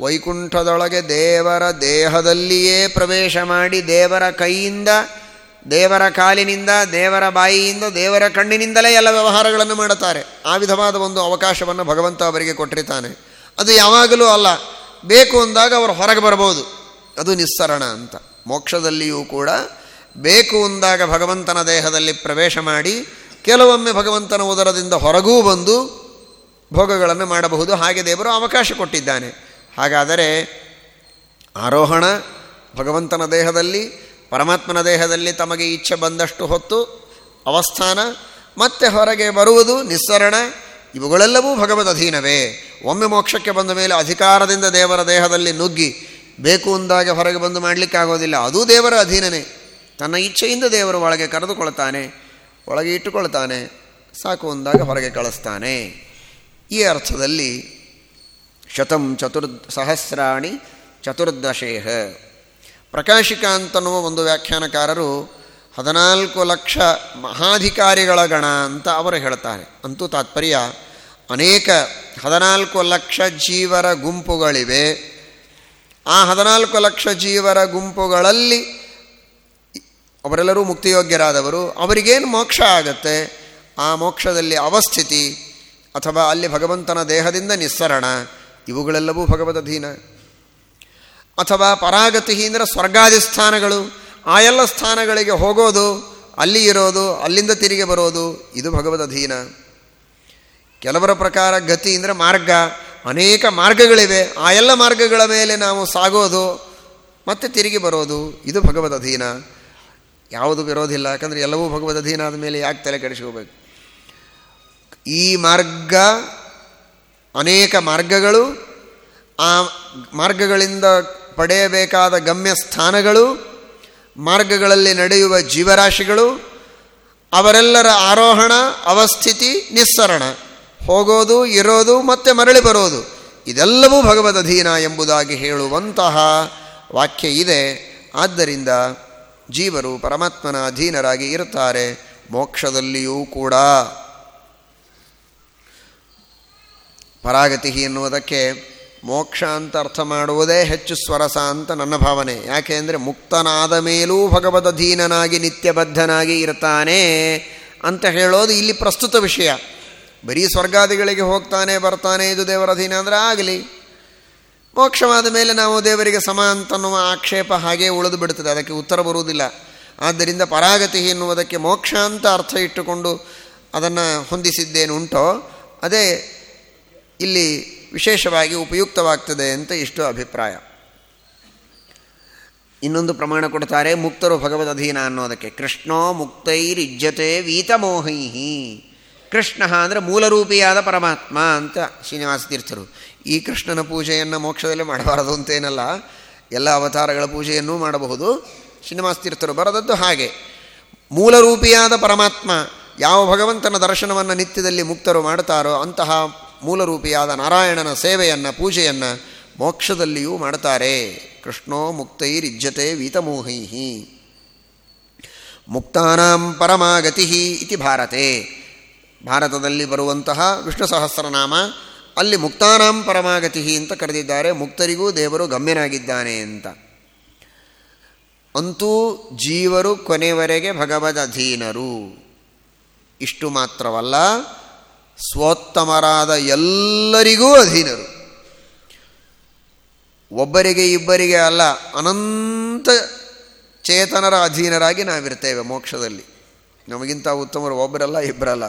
ವೈಕುಂಠದೊಳಗೆ ದೇವರ ದೇಹದಲ್ಲಿಯೇ ಪ್ರವೇಶ ಮಾಡಿ ದೇವರ ಕೈಯಿಂದ, ದೇವರ ಕಾಲಿನಿಂದ, ದೇವರ ಬಾಯಿಯಿಂದ, ದೇವರ ಕಣ್ಣಿನಿಂದಲೇ ಎಲ್ಲ ವ್ಯವಹಾರಗಳನ್ನು ಮಾಡುತ್ತಾರೆ. ಆ ವಿಧವಾದ ಒಂದು ಅವಕಾಶವನ್ನು ಭಗವಂತ ಅವರಿಗೆ ಕೊಟ್ಟಿರ್ತಾನೆ. ಅದು ಯಾವಾಗಲೂ ಅಲ್ಲ. ಬೇಕು ಅಂದಾಗ ಅವರು ಹೊರಗೆ ಬರಬಹುದು ಅದು ನಿಸ್ಸರಣ ಅಂತ. ಮೋಕ್ಷದಲ್ಲಿಯೂ ಕೂಡ ಬೇಕು ಅಂದಾಗ ಭಗವಂತನ ದೇಹದಲ್ಲಿ ಪ್ರವೇಶ ಮಾಡಿ, ಕೆಲವೊಮ್ಮೆ ಭಗವಂತನ ಉದರದಿಂದ ಹೊರಗೂ ಬಂದು ಭೋಗಗಳನ್ನು ಮಾಡಬಹುದು, ಹಾಗೆ ದೇವರು ಅವಕಾಶ ಕೊಟ್ಟಿದ್ದಾನೆ. ಹಾಗಾದರೆ ಆರೋಹಣ ಭಗವಂತನ ದೇಹದಲ್ಲಿ, ಪರಮಾತ್ಮನ ದೇಹದಲ್ಲಿ ತಮಗೆ ಇಚ್ಛೆ ಬಂದಷ್ಟು ಹೊತ್ತು ಅವಸ್ಥಾನ, ಮತ್ತೆ ಹೊರಗೆ ಬರುವುದು, ನಿಸ್ಸರಣ, ಇವುಗಳೆಲ್ಲವೂ ಭಗವದ್ ಅಧೀನವೇ. ಒಮ್ಮೆ ಮೋಕ್ಷಕ್ಕೆ ಬಂದ ಮೇಲೆ ಅಧಿಕಾರದಿಂದ ದೇವರ ದೇಹದಲ್ಲಿ ನುಗ್ಗಿ, ಬೇಕು ಅಂದಾಗ ಹೊರಗೆ ಬಂದು ಮಾಡಲಿಕ್ಕಾಗೋದಿಲ್ಲ. ಅದೂ ದೇವರ ಅಧೀನನೇ. ತನ್ನ ಇಚ್ಛೆಯಿಂದ ದೇವರು ಒಳಗೆ ಕರೆದುಕೊಳ್ತಾನೆ, ಒಳಗೆ ಇಟ್ಟುಕೊಳ್ತಾನೆ, ಸಾಕು ಅಂದಾಗ ಹೊರಗೆ ಕಳಿಸ್ತಾನೆ. ಈ ಅರ್ಥದಲ್ಲಿ ಶತಂ ಚತುರ್ ಸಹಸ್ರಾಣಿ ಚತುರ್ದಶೇಹ. ಪ್ರಕಾಶಿಕ ಅಂತನ್ನುವ ಒಂದು ವ್ಯಾಖ್ಯಾನಕಾರರು ಹದಿನಾಲ್ಕು ಲಕ್ಷ ಮಹಾಧಿಕಾರಿಗಳ ಗಣ ಅಂತ ಅವರು ಹೇಳ್ತಾರೆ. ಅಂತೂ ತಾತ್ಪರ್ಯ, ಅನೇಕ ಹದಿನಾಲ್ಕು ಲಕ್ಷ ಜೀವರ ಗುಂಪುಗಳಿವೆ. ಆ ಹದಿನಾಲ್ಕು ಲಕ್ಷ ಜೀವರ ಗುಂಪುಗಳಲ್ಲಿ ಅವರೆಲ್ಲರೂ ಮುಕ್ತಿಯೋಗ್ಯರಾದವರು. ಅವರಿಗೇನು ಮೋಕ್ಷ ಆಗತ್ತೆ? ಆ ಮೋಕ್ಷದಲ್ಲಿ ಅವಸ್ಥಿತಿ ಅಥವಾ ಅಲ್ಲಿ ಭಗವಂತನ ದೇಹದಿಂದ ನಿಸ್ಸರಣ, ಇವುಗಳೆಲ್ಲವೂ ಭಗವದಧೀನ ಅಥವಾ ಪರಾಗತಿ ಅಂದರೆ ಸ್ವರ್ಗಾದಿ ಸ್ಥಾನಗಳು, ಆ ಎಲ್ಲ ಸ್ಥಾನಗಳಿಗೆ ಹೋಗೋದು, ಅಲ್ಲಿ ಇರೋದು, ಅಲ್ಲಿಂದ ತಿರುಗಿ ಬರೋದು, ಇದು ಭಗವದಧೀನ ಕೆಲವರ ಪ್ರಕಾರ ಗತಿ ಅಂದರೆ ಮಾರ್ಗ, ಅನೇಕ ಮಾರ್ಗಗಳಿವೆ, ಆ ಎಲ್ಲ ಮಾರ್ಗಗಳ ಮೇಲೆ ನಾವು ಸಾಗೋದು, ಮತ್ತೆ ತಿರುಗಿ ಬರೋದು, ಇದು ಭಗವದಧೀನ ಯಾವುದು ಬಿರೋದಿಲ್ಲ ಯಾಕಂದರೆ ಎಲ್ಲವೂ ಭಗವದಧೀನ ಆದ ಮೇಲೆ ಯಾಕೆ ತಲೆ ಕೆಡಿಸ್ಕೋಬೇಕು? ಈ ಮಾರ್ಗ, ಅನೇಕ ಮಾರ್ಗಗಳು, ಆ ಮಾರ್ಗಗಳಿಂದ ಪಡೆಯಬೇಕಾದ ಗಮ್ಯ ಸ್ಥಾನಗಳು ಮಾರ್ಗಗಳಲ್ಲಿ ನಡೆಯುವ ಜೀವರಾಶಿಗಳು, ಅವರೆಲ್ಲರ ಆರೋಹಣ, ಅವಸ್ಥಿತಿ, ನಿಸ್ಸರಣ. ಹೋಗೋದು, ಇರೋದು, ಮತ್ತೆ ಮರಳಿ ಬರೋದು. ಇದೆಲ್ಲವೂ ಭಗವದಧೀನ ಎಂಬುದಾಗಿ ಹೇಳುವಂತಹ ವಾಕ್ಯ ಇದೆ. ಆದ್ದರಿಂದ ಜೀವರು ಪರಮಾತ್ಮನ ಅಧೀನರಾಗಿ ಇರುತ್ತಾರೆ, ಮೋಕ್ಷದಲ್ಲಿಯೂ ಕೂಡ. ಪರಾಗತಿ ಎನ್ನುವುದಕ್ಕೆ ಮೋಕ್ಷ ಅಂತ ಅರ್ಥ ಮಾಡುವುದೇ ಹೆಚ್ಚು ಸ್ವರಸ ಅಂತ ನನ್ನ ಭಾವನೆ. ಯಾಕೆ ಅಂದರೆ ಮುಕ್ತನಾದ ಮೇಲೂ ಭಗವದಧೀನನಾಗಿ ನಿತ್ಯಬದ್ಧನಾಗಿ ಇರ್ತಾನೆ ಅಂತ ಹೇಳೋದು ಇಲ್ಲಿ ಪ್ರಸ್ತುತ ವಿಷಯ. ಬರೀ ಸ್ವರ್ಗಾದಿಗಳಿಗೆ ಹೋಗ್ತಾನೆ, ಬರ್ತಾನೆ, ಇದು ದೇವರ ಅಧೀನ ಅಂದರೆ ಆಗಲಿ. ಮೋಕ್ಷವಾದ ಮೇಲೆ ನಾವು ದೇವರಿಗೆ ಸಮ ಅಂತನ್ನುವ ಆಕ್ಷೇಪ ಹಾಗೇ ಉಳಿದು ಬಿಡುತ್ತದೆ ಅದಕ್ಕೆ ಉತ್ತರ ಬರುವುದಿಲ್ಲ. ಆದ್ದರಿಂದ ಪರಾಗತಿ ಎನ್ನುವುದಕ್ಕೆ ಮೋಕ್ಷ ಅಂತ ಅರ್ಥ ಇಟ್ಟುಕೊಂಡು ಅದನ್ನು ಹೊಂದಿಸಿದ್ದೇನುಂಟೋ, ಅದೇ ಇಲ್ಲಿ ವಿಶೇಷವಾಗಿ ಉಪಯುಕ್ತವಾಗ್ತದೆ ಅಂತ ಇಷ್ಟು ಅಭಿಪ್ರಾಯ. ಇನ್ನೊಂದು ಪ್ರಮಾಣ ಕೊಡ್ತಾರೆ, ಮುಕ್ತರು ಭಗವದ್ ಅಧೀನ ಅನ್ನೋದಕ್ಕೆ. ಕೃಷ್ಣೋ ಮುಕ್ತೈರಿಜ್ಜತೆ ವೀತಮೋಹೈಹಿ. ಕೃಷ್ಣ ಅಂದರೆ ಮೂಲರೂಪಿಯಾದ ಪರಮಾತ್ಮ ಅಂತ ಶ್ರೀನಿವಾಸ ತೀರ್ಥರು. ಈ ಕೃಷ್ಣನ ಪೂಜೆಯನ್ನು ಮೋಕ್ಷದಲ್ಲಿ ಮಾಡಬಾರದು ಅಂತೇನಲ್ಲ, ಎಲ್ಲ ಅವತಾರಗಳ ಪೂಜೆಯನ್ನೂ ಮಾಡಬಹುದು. ಶ್ರೀನಿವಾಸ ತೀರ್ಥರು ಬರದದ್ದು ಹಾಗೆ. ಮೂಲರೂಪಿಯಾದ ಪರಮಾತ್ಮ ಯಾವ ಭಗವಂತನ ದರ್ಶನವನ್ನು ನಿತ್ಯದಲ್ಲಿ ಮುಕ್ತರು ಮಾಡುತ್ತಾರೋ ಅಂತಹ ಮೂಲರೂಪಿಯಾದ ನಾರಾಯಣನ ಸೇವೆಯನ್ನು, ಪೂಜೆಯನ್ನು ಮೋಕ್ಷದಲ್ಲಿಯೂ ಮಾಡ್ತಾರೆ. ಕೃಷ್ಣೋ ಮುಕ್ತೈರಿಜ್ಜತೆ ವೀತಮೋಹೈ ಮುಕ್ತಾನಾಂ ಪರಮಾಗತಿ ಇತಿ ಭಾರತೆ. ಭಾರತದಲ್ಲಿ ಬರುವಂತಹ ವಿಷ್ಣು ಸಹಸ್ರನಾಮ ಅಲ್ಲಿ ಮುಕ್ತಾನಾಂ ಪರಮಾಗತಿ ಅಂತ ಕರೆದಿದ್ದಾರೆ. ಮುಕ್ತರಿಗೂ ದೇವರು ಗಮ್ಯನಾಗಿದ್ದಾನೆ ಅಂತ. ಅಂತೂ ಜೀವರು ಕೊನೆವರೆಗೆ ಭಗವದ್ ಅಧೀನರು. ಇಷ್ಟು ಮಾತ್ರವಲ್ಲ ಸ್ವೋತ್ತಮರಾದ ಎಲ್ಲರಿಗೂ ಅಧೀನರು. ಒಬ್ಬರಿಗೆ ಇಬ್ಬರಿಗೆ ಅಲ್ಲ, ಅನಂತ ಚೇತನರ ಅಧೀನರಾಗಿ ನಾವಿರ್ತೇವೆ ಮೋಕ್ಷದಲ್ಲಿ. ನಮಗಿಂತ ಉತ್ತಮರು ಒಬ್ಬರಲ್ಲ, ಇಬ್ಬರಲ್ಲ.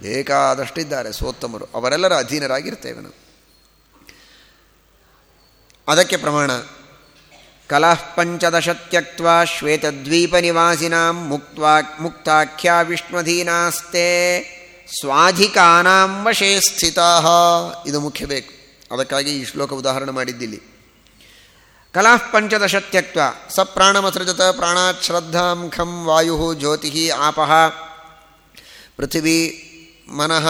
ಬೇಕಾದಷ್ಟಿದ್ದಾರೆ ಸ್ವೋತ್ತಮರು. ಅವರೆಲ್ಲರ ಅಧೀನರಾಗಿರ್ತೇವೆ ನಾವು. ಅದಕ್ಕೆ ಪ್ರಮಾಣ. ಕಲಃ ಪಂಚದಶ ತ್ಯಕ್ವ ಶ್ವೇತದ್ವೀಪ ನಿವಾಸಿನಾಂ ಮುಕ್ತ ಮುಕ್ತಾಖ್ಯಾ ವಿಷ್ಣುಧೀನಾಸ್ತೆ. ಸ್ವಾಧಿಕಾನಾಂ ವಶೇ ಸ್ಥಿತಾ. ಇದು ಮುಖ್ಯ ಬೇಕು. ಅದಕ್ಕಾಗಿ ಈ ಶ್ಲೋಕ ಉದಾಹರಣೆ ಮಾಡಿದ್ದಿಲ್ಲಿ. ಕಲಾ ಪಂಚದಶ ತ್ಯಕ್ತ ಸ ಪ್ರಾಣಾತ್ ವಾಯು ಜ್ಯೋತಿ ಆಪಃ. ಪೃಥಿವಿ ಮನಃ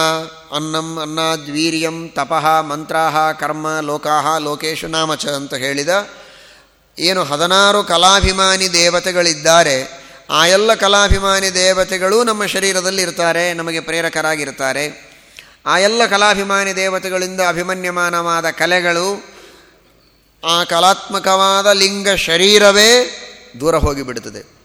ಅನ್ನಂ ಅನ್ನದ್ವೀರ್ಯಂ ತಪಃ ಮಂತ್ರಾಹ ಕರ್ಮ ಲೋಕಾ ಲೋಕೇಶು ನಾಮಚ ಅಂತ ಹೇಳಿದ ಏನು ಹದಿನಾರು ಕಲಾಭಿಮಾನಿ ದೇವತೆಗಳಿದ್ದಾರೆ ಆ ಎಲ್ಲ ಕಲಾಭಿಮಾನಿ ದೇವತೆಗಳು ನಮ್ಮ ಶರೀರದಲ್ಲಿ ಇರ್ತಾರೆ, ನಮಗೆ ಪ್ರೇರಕರಾಗಿರ್ತಾರೆ. ಆ ಎಲ್ಲ ಕಲಾಭಿಮಾನಿ ದೇವತೆಗಳಿಂದ ಅಭಿಮನ್ಯಮಾನವಾದ ಕಲೆಗಳು, ಆ ಕಲಾತ್ಮಕವಾದ ಲಿಂಗ ಶರೀರವೇ ದೂರ ಹೋಗಿಬಿಡುತ್ತದೆ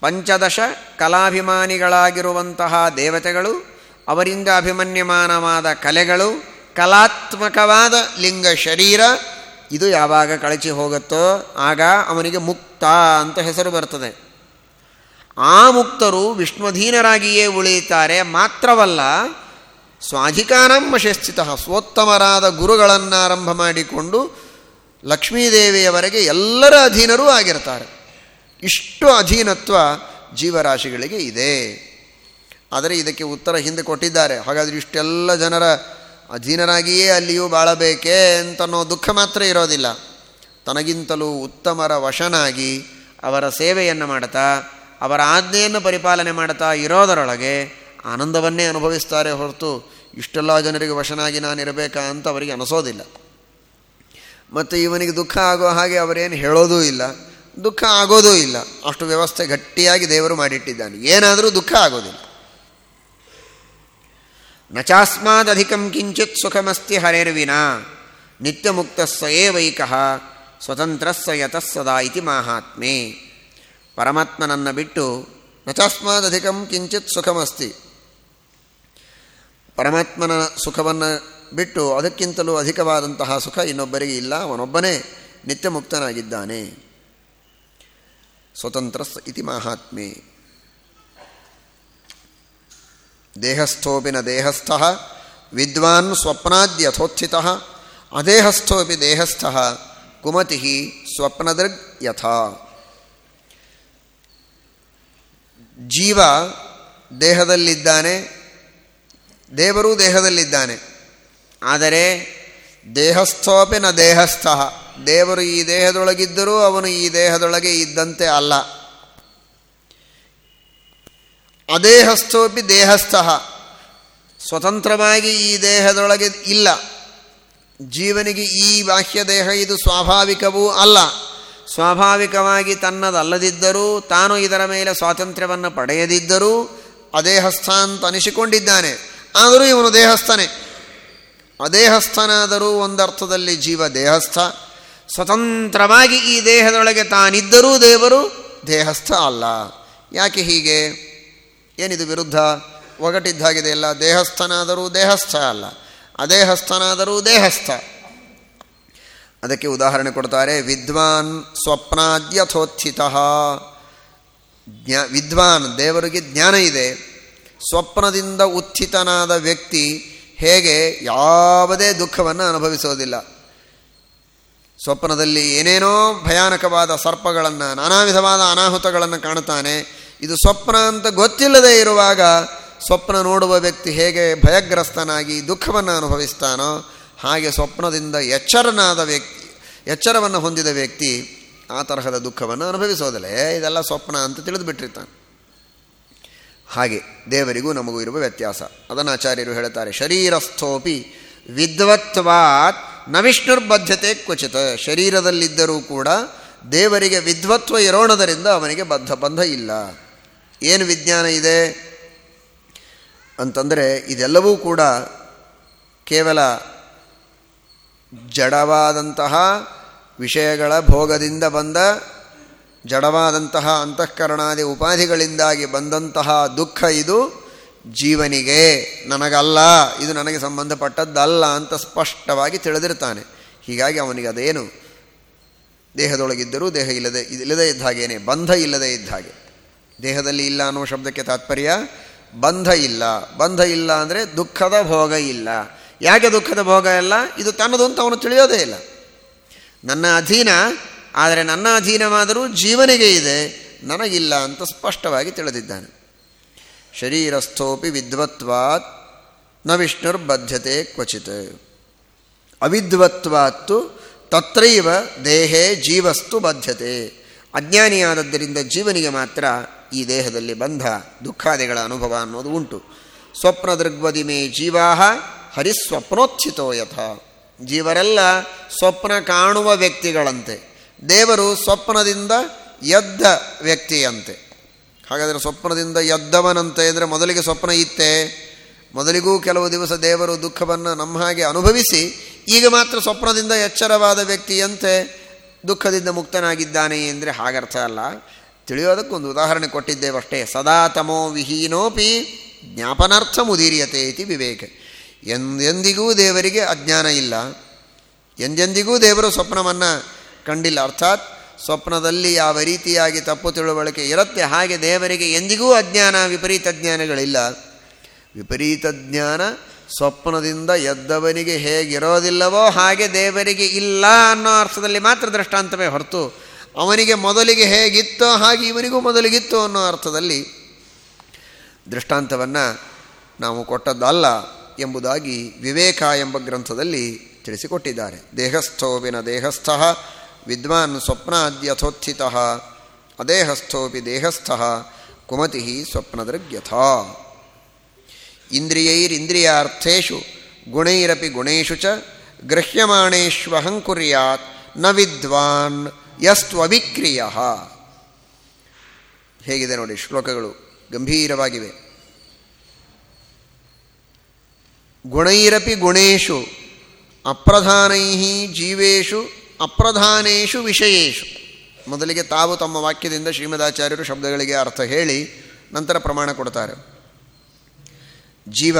ಪಂಚದಶ ಕಲಾಭಿಮಾನಿಗಳಾಗಿರುವಂತಹ ದೇವತೆಗಳು, ಅವರಿಂದ ಅಭಿಮನ್ಯಮಾನವಾದ ಕಲೆಗಳು, ಕಲಾತ್ಮಕವಾದ ಲಿಂಗ ಶರೀರ, ಇದು ಯಾವಾಗ ಕಳಚಿ ಹೋಗುತ್ತೋ ಆಗ ಅವನಿಗೆ ಮುಕ್ತ ಅಂತ ಹೆಸರು ಬರ್ತದೆ. ಆ ಮುಕ್ತರು ವಿಷ್ಣುಧೀನರಾಗಿಯೇ ಉಳಿಯುತ್ತಾರೆ. ಮಾತ್ರವಲ್ಲ ಸ್ವಾಧಿಕಾರಂ ವಶಸ್ಥಿತ ಸ್ವೋತ್ತಮರಾದ ಗುರುಗಳನ್ನು ಆರಂಭ ಮಾಡಿಕೊಂಡು ಲಕ್ಷ್ಮೀದೇವಿಯವರೆಗೆ ಎಲ್ಲರ ಅಧೀನರೂ ಆಗಿರ್ತಾರೆ. ಇಷ್ಟು ಅಧೀನತ್ವ ಜೀವರಾಶಿಗಳಿಗೆ ಇದೆ. ಆದರೆ ಇದಕ್ಕೆ ಉತ್ತರ ಹಿಂದೆ ಕೊಟ್ಟಿದ್ದಾರೆ. ಹಾಗಾದರೆ ಇಷ್ಟೆಲ್ಲ ಜನರ ಅಧೀನರಾಗಿಯೇ ಅಲ್ಲಿಯೂ ಬಾಳಬೇಕೇ ಅಂತನ್ನೋ ದುಃಖ ಮಾತ್ರ ಇರೋದಿಲ್ಲ. ತನಗಿಂತಲೂ ಉತ್ತಮರ ವಶನಾಗಿ ಅವರ ಸೇವೆಯನ್ನು ಮಾಡ್ತಾ ಅವರ ಆಜ್ಞೆಯನ್ನು ಪರಿಪಾಲನೆ ಮಾಡ್ತಾ ಇರೋದರೊಳಗೆ ಆನಂದವನ್ನೇ ಅನುಭವಿಸ್ತಾರೆ ಹೊರತು ಇಷ್ಟೆಲ್ಲ ಜನರಿಗೆ ವಶನಾಗಿ ನಾನಿರಬೇಕಾ ಅಂತ ಅವರಿಗೆ ಅನಿಸೋದಿಲ್ಲ. ಮತ್ತು ಇವನಿಗೆ ದುಃಖ ಆಗೋ ಹಾಗೆ ಅವರೇನು ಹೇಳೋದೂ ಇಲ್ಲ, ದುಃಖ ಆಗೋದೂ ಇಲ್ಲ. ಅಷ್ಟು ವ್ಯವಸ್ಥೆ ಗಟ್ಟಿಯಾಗಿ ದೇವರು ಮಾಡಿಟ್ಟಿದ್ದಾನೆ. ಏನಾದರೂ ದುಃಖ ಆಗೋದಿಲ್ಲ. ನಚಾಸ್ಮಾದಧಿಕಂ ಕಿಂಚಿತ್ ಸುಖಮಸ್ತಿ ಹರೇರ್ವಿನ ನಿತ್ಯಮುಕ್ತ ವೈಕಃ ಸ್ವತಂತ್ರಸ್ಸ ಯತಃ ಸದಾ ಇತಿ ಮಾಹಾತ್ಮೆ. ಪರಮಾತ್ಮನನ್ನು ಬಿಟ್ಟು ನಚಾಸ್ಮಾದಧಿಕಂ ಕಿಂಚಿತ್ ಸುಖಮಸ್ತಿ. ಪರಮಾತ್ಮನ ಸುಖವನ್ನು ಬಿಟ್ಟು ಅದಕ್ಕಿಂತಲೂ ಅಧಿಕವಾದಂತಹ ಸುಖ ಇನ್ನೊಬ್ಬರಿಗೆ ಇಲ್ಲ, ಅವನೊಬ್ಬನೇ ನಿತ್ಯ ಮುಕ್ತನಾಗಿದ್ದಾನೆ ಸ್ವತಂತ್ರ ಇತಿ ಮಹಾತ್ಮೆ. ದೇಹಸ್ಥೋಪಿನ ದೇಹಸ್ಥ, ವಿದ್ವಾನ್ ಸ್ವಪ್ನಾದ್ಯಥೋತ್ಥಿತ, ಅದೇಹಸ್ಥೋಪಿ ದೇಹಸ್ಥ, ಕುಮತಿ ಸ್ವಪ್ನದೃಗ್ ಯಥಾ. ಜೀವ ದೇಹದಲ್ಲಿದ್ದಾನೆ, ದೇವರು ದೇಹದಲ್ಲಿದ್ದಾನೆ. ಆದರೆ ದೇಹಸ್ಥೋಪಿ ನ ದೇಹಸ್ಥಃ. ದೇವರು ಈ ದೇಹದೊಳಗಿದ್ದರೂ ಅವನು ಈ ದೇಹದೊಳಗೆ ಇದ್ದಂತೆ ಅಲ್ಲ. ಅದೇಹಸ್ಥೋಪಿ ದೇಹಸ್ಥಃ. ಸ್ವತಂತ್ರವಾಗಿ ಈ ದೇಹದೊಳಗೆ ಇಲ್ಲ. ಜೀವನಿಗೆ ಈ ಬಾಹ್ಯ ದೇಹ ಇದು ಸ್ವಾಭಾವಿಕವೂ ಅಲ್ಲ. ಸ್ವಾಭಾವಿಕವಾಗಿ ತನ್ನದಲ್ಲದಿದ್ದರೂ ತಾನು ಇದರ ಮೇಲೆ ಸ್ವಾತಂತ್ರ್ಯವನ್ನು ಪಡೆಯದಿದ್ದರೂ ಅದೇಹಸ್ಥ ಅಂತ ಅನಿಸಿಕೊಂಡಿದ್ದಾನೆ. ಆದರೂ ಇವನು ದೇಹಸ್ಥನೇ. ಅದೇಹಸ್ಥನಾದರೂ ಒಂದರ್ಥದಲ್ಲಿ ಜೀವ ದೇಹಸ್ಥ. ಸ್ವತಂತ್ರವಾಗಿ ಈ ದೇಹದೊಳಗೆ ತಾನಿದ್ದರೂ ದೇವರು ದೇಹಸ್ಥ ಅಲ್ಲ. ಯಾಕೆ ಹೀಗೆ? ಏನಿದು ವಿರುದ್ಧ? ಒಗಟಿದ್ದಾಗಿದೆ ಅಲ್ಲ ದೇಹಸ್ಥನಾದರೂ ದೇಹಸ್ಥ ಅಲ್ಲ. ಅದೇಹಸ್ಥನಾದರೂ ದೇಹಸ್ಥ. ಅದಕ್ಕೆ ಉದಾಹರಣೆ ಕೊಡ್ತಾರೆ, ವಿದ್ವಾನ್ ಸ್ವಪ್ನಾದ್ಯಥೋತ್ಥಿತ. ಜ್ಞಾ, ವಿದ್ವಾನ್, ದೇವರಿಗೆ ಜ್ಞಾನ ಇದೆ. ಸ್ವಪ್ನದಿಂದ ಉತ್ಥಿತನಾದ ವ್ಯಕ್ತಿ ಹೇಗೆ ಯಾವುದೇ ದುಃಖವನ್ನು ಅನುಭವಿಸೋದಿಲ್ಲ. ಸ್ವಪ್ನದಲ್ಲಿ ಏನೇನೋ ಭಯಾನಕವಾದ ಸರ್ಪಗಳನ್ನು ನಾನಾ ವಿಧವಾದ ಅನಾಹುತಗಳನ್ನು ಕಾಣುತ್ತಾನೆ. ಇದು ಸ್ವಪ್ನ ಅಂತ ಗೊತ್ತಿಲ್ಲದೆ ಇರುವಾಗ ಸ್ವಪ್ನ ನೋಡುವ ವ್ಯಕ್ತಿ ಹೇಗೆ ಭಯಗ್ರಸ್ತನಾಗಿ ದುಃಖವನ್ನು ಅನುಭವಿಸ್ತಾನೋ ಹಾಗೆ ಸ್ವಪ್ನದಿಂದ ಎಚ್ಚರನಾದ ವ್ಯಕ್ತಿ, ಎಚ್ಚರವನ್ನು ಹೊಂದಿದ ವ್ಯಕ್ತಿ ಆ ತರಹದ ದುಃಖವನ್ನು ಅನುಭವಿಸೋದಲ್ಲೇ ಇದೆಲ್ಲ ಸ್ವಪ್ನ ಅಂತ ತಿಳಿದು ಬಿಟ್ಟಿರ್ತಾನೆ ಹಾಗೆ ದೇವರಿಗೂ ನಮಗೂ ಇರುವ ವ್ಯತ್ಯಾಸ. ಅದನ್ನು ಆಚಾರ್ಯರು ಹೇಳ್ತಾರೆ, ಶರೀರಸ್ಥೋಪಿ ವಿದ್ವತ್ವಾತ್ನ ವಿಷ್ಣುರ್ಬದ್ಧತೆ ಕ್ವಚಿತ. ಶರೀರದಲ್ಲಿದ್ದರೂ ಕೂಡ ದೇವರಿಗೆ ವಿದ್ವತ್ವ ಇರೋಣದರಿಂದ ಅವನಿಗೆ ಬದ್ಧ ಬಂಧ ಇಲ್ಲ. ಏನು ವಿಜ್ಞಾನ ಇದೆ? ಅಂತಂದರೆ ಇದೆಲ್ಲವೂ ಕೂಡ ಕೇವಲ ಜಡವಾದಂತಹ ವಿಷಯಗಳ ಭೋಗದಿಂದ ಬಂದ, ಜಡವಾದಂತಹ ಅಂತಃಕರಣಾದಿ ಉಪಾಧಿಗಳಿಂದಾಗಿ ಬಂದಂತಹ ದುಃಖ ಇದು ಜೀವನಿಗೆ. ನನಗಲ್ಲ, ಇದು ನನಗೆ ಸಂಬಂಧಪಟ್ಟದ್ದಲ್ಲ ಅಂತ ಸ್ಪಷ್ಟವಾಗಿ ತಿಳಿದಿರ್ತಾನೆ. ಹೀಗಾಗಿ ಅವನಿಗೆ ಅದೇನು? ದೇಹದೊಳಗಿದ್ದರೂ ದೇಹ ಇಲ್ಲದೆ, ಇಲ್ಲದೇ ಇದ್ದ ಹಾಗೇನೆ, ಬಂಧ ಇಲ್ಲದೇ ಇದ್ದ ಹಾಗೆ. ದೇಹದಲ್ಲಿ ಇಲ್ಲ ಅನ್ನುವ ಶಬ್ದಕ್ಕೆ ತಾತ್ಪರ್ಯ? ಬಂಧ ಇಲ್ಲ. ಬಂಧ ಇಲ್ಲ ಅಂದರೆ ದುಃಖದ ಭೋಗ ಇಲ್ಲ. ಯಾಕೆ ದುಃಖದ ಭೋಗ ಎಲ್ಲ ಇದು ತನ್ನದು ಅಂತ ಅವನು ತಿಳಿಯೋದೇ ಇಲ್ಲ. ನನ್ನ ಅಧೀನ, ಆದರೆ ನನ್ನ ಅಧೀನವಾದರೂ ಜೀವನಿಗೆ ಇದೆ, ನನಗಿಲ್ಲ ಅಂತ ಸ್ಪಷ್ಟವಾಗಿ ತಿಳಿದಿದ್ದಾನೆ. ಶರೀರಸ್ಥೋಪಿ ವಿದ್ವತ್ವಾತ್, ನ ವಿಷ್ಣುರ್ಬದ್ಧತೆ ಕ್ವಚಿತ್. ಅವಿದ್ವತ್ವಾತ್ತು ತತ್ರೈವ ದೇಹೇ ಜೀವಸ್ತು ಬದ್ಧತೆ. ಅಜ್ಞಾನಿಯಾದದ್ದರಿಂದ ಜೀವನಿಗೆ ಮಾತ್ರ ಈ ದೇಹದಲ್ಲಿ ಬಂಧ ದುಃಖಾದಿಗಳ ಅನುಭವ ಅನ್ನೋದು ಉಂಟು. ಸ್ವಪ್ನ ದೃಗ್ವದಿಮೇ ಜೀವಾಹ ಹರಿಸ್ವಪ್ನೋತ್ಥಿತೋ ಯಥ. ಜೀವರೆಲ್ಲ ಸ್ವಪ್ನ ಕಾಣುವ ವ್ಯಕ್ತಿಗಳಂತೆ. ದೇವರು ಸ್ವಪ್ನದಿಂದ ಎದ್ದ ವ್ಯಕ್ತಿಯಂತೆ. ಹಾಗಾದರೆ ಸ್ವಪ್ನದಿಂದ ಎದ್ದವನಂತೆ ಅಂದರೆ ಮೊದಲಿಗೆ ಸ್ವಪ್ನ ಇತ್ತೆ. ಮೊದಲಿಗೂ ಕೆಲವು ದಿವಸ ದೇವರು ದುಃಖವನ್ನು ನಮ್ಮ ಹಾಗೆ ಅನುಭವಿಸಿ, ಈಗ ಮಾತ್ರ ಸ್ವಪ್ನದಿಂದ ಎಚ್ಚರವಾದ ವ್ಯಕ್ತಿಯಂತೆ ದುಃಖದಿಂದ ಮುಕ್ತನಾಗಿದ್ದಾನೆ ಅಂದರೆ ಹಾಗರ್ಥ ಅಲ್ಲ. ತಿಳಿಯೋದಕ್ಕೊಂದು ಉದಾಹರಣೆ ಕೊಟ್ಟಿದ್ದೇವಷ್ಟೇ. ಸದಾ ತಮೋ ವಿಹೀನೋಪಿ ಜ್ಞಾಪನಾರ್ಥ ಮುದೀರ್ಯತೆ ಇತಿ ವಿವೇಕ. ಎಂದೆಂದಿಗೂ ದೇವರಿಗೆ ಅಜ್ಞಾನ ಇಲ್ಲ. ಎಂದೆಂದಿಗೂ ದೇವರು ಸ್ವಪ್ನವನ್ನು ಕಂಡಿಲ್ಲ. ಅರ್ಥಾತ್ ಸ್ವಪ್ನದಲ್ಲಿ ಯಾವ ರೀತಿಯಾಗಿ ತಪ್ಪು ತಿಳುವಳಿಕೆ ಇರುತ್ತೆ, ಹಾಗೆ ದೇವರಿಗೆ ಎಂದಿಗೂ ಅಜ್ಞಾನ, ವಿಪರೀತ ಜ್ಞಾನಗಳಿಲ್ಲ. ವಿಪರೀತ ಜ್ಞಾನ ಸ್ವಪ್ನದಿಂದ ಎದ್ದವನಿಗೆ ಹೇಗಿರೋದಿಲ್ಲವೋ ಹಾಗೆ ದೇವರಿಗೆ ಇಲ್ಲ ಅನ್ನೋ ಅರ್ಥದಲ್ಲಿ ಮಾತ್ರ ದೃಷ್ಟಾಂತವೇ ಹೊರತು, ಅವನಿಗೆ ಮೊದಲಿಗೆ ಹೇಗಿತ್ತೋ ಹಾಗೆ ಇವನಿಗೂ ಮೊದಲಿಗಿತ್ತು ಅನ್ನೋ ಅರ್ಥದಲ್ಲಿ ದೃಷ್ಟಾಂತವನ್ನು ನಾವು ಕೊಟ್ಟದ್ದಲ್ಲ. ಎಂಬುದಾಗಿ ವಿವೇಕ ಎಂಬ ಗ್ರಂಥದಲ್ಲಿ ತಿಳಿಸಿಕೊಟ್ಟಿದ್ದಾರೆ. ದೇಹಸ್ಥೋಪಿನ ದೇಹಸ್ಥಃ, ವಿದ್ವಾನ್ ಸ್ವಪ್ನಾದ್ಯಥೋತ್ಥಿತ, ಅದೇಹಸ್ಥೋಪಿ ದೇಹಸ್ಥಃ, ಕುಮತಿ ಸ್ವಪ್ನದೃಗ್ಯಥ ಇಂದ್ರಿಯೈರಿಂದ್ರಿಯಾರ್ಥೇಶು ಗುಣೈರಪಿ ಗುಣೇಶು ಚ ಗೃಹ್ಯಮಾಣೇಶ್ವಹಂಕುರ್ಯಾತ್ನ ವಿದ್ವಾನ್ ಯಸ್ತ್ವವಿಕ್ರಿಯ. ಹೇಗಿದೆ ನೋಡಿ ಶ್ಲೋಕಗಳು, ಗಂಭೀರವಾಗಿವೆ. ಗುಣೈರಪಿ ಗುಣೇಶು ಅಪ್ರಧಾನೈ ಜೀವೇಶು, ಅಪ್ರಧಾನೇಶು ವಿಷಯೇಶು. ಮೊದಲಿಗೆ ತಾವು ತಮ್ಮ ವಾಕ್ಯದಿಂದ ಶ್ರೀಮದಾಚಾರ್ಯರು ಶಬ್ದಗಳಿಗೆ ಅರ್ಥ ಹೇಳಿ, ನಂತರ ಪ್ರಮಾಣ ಕೊಡ್ತಾರೆ. ಜೀವ,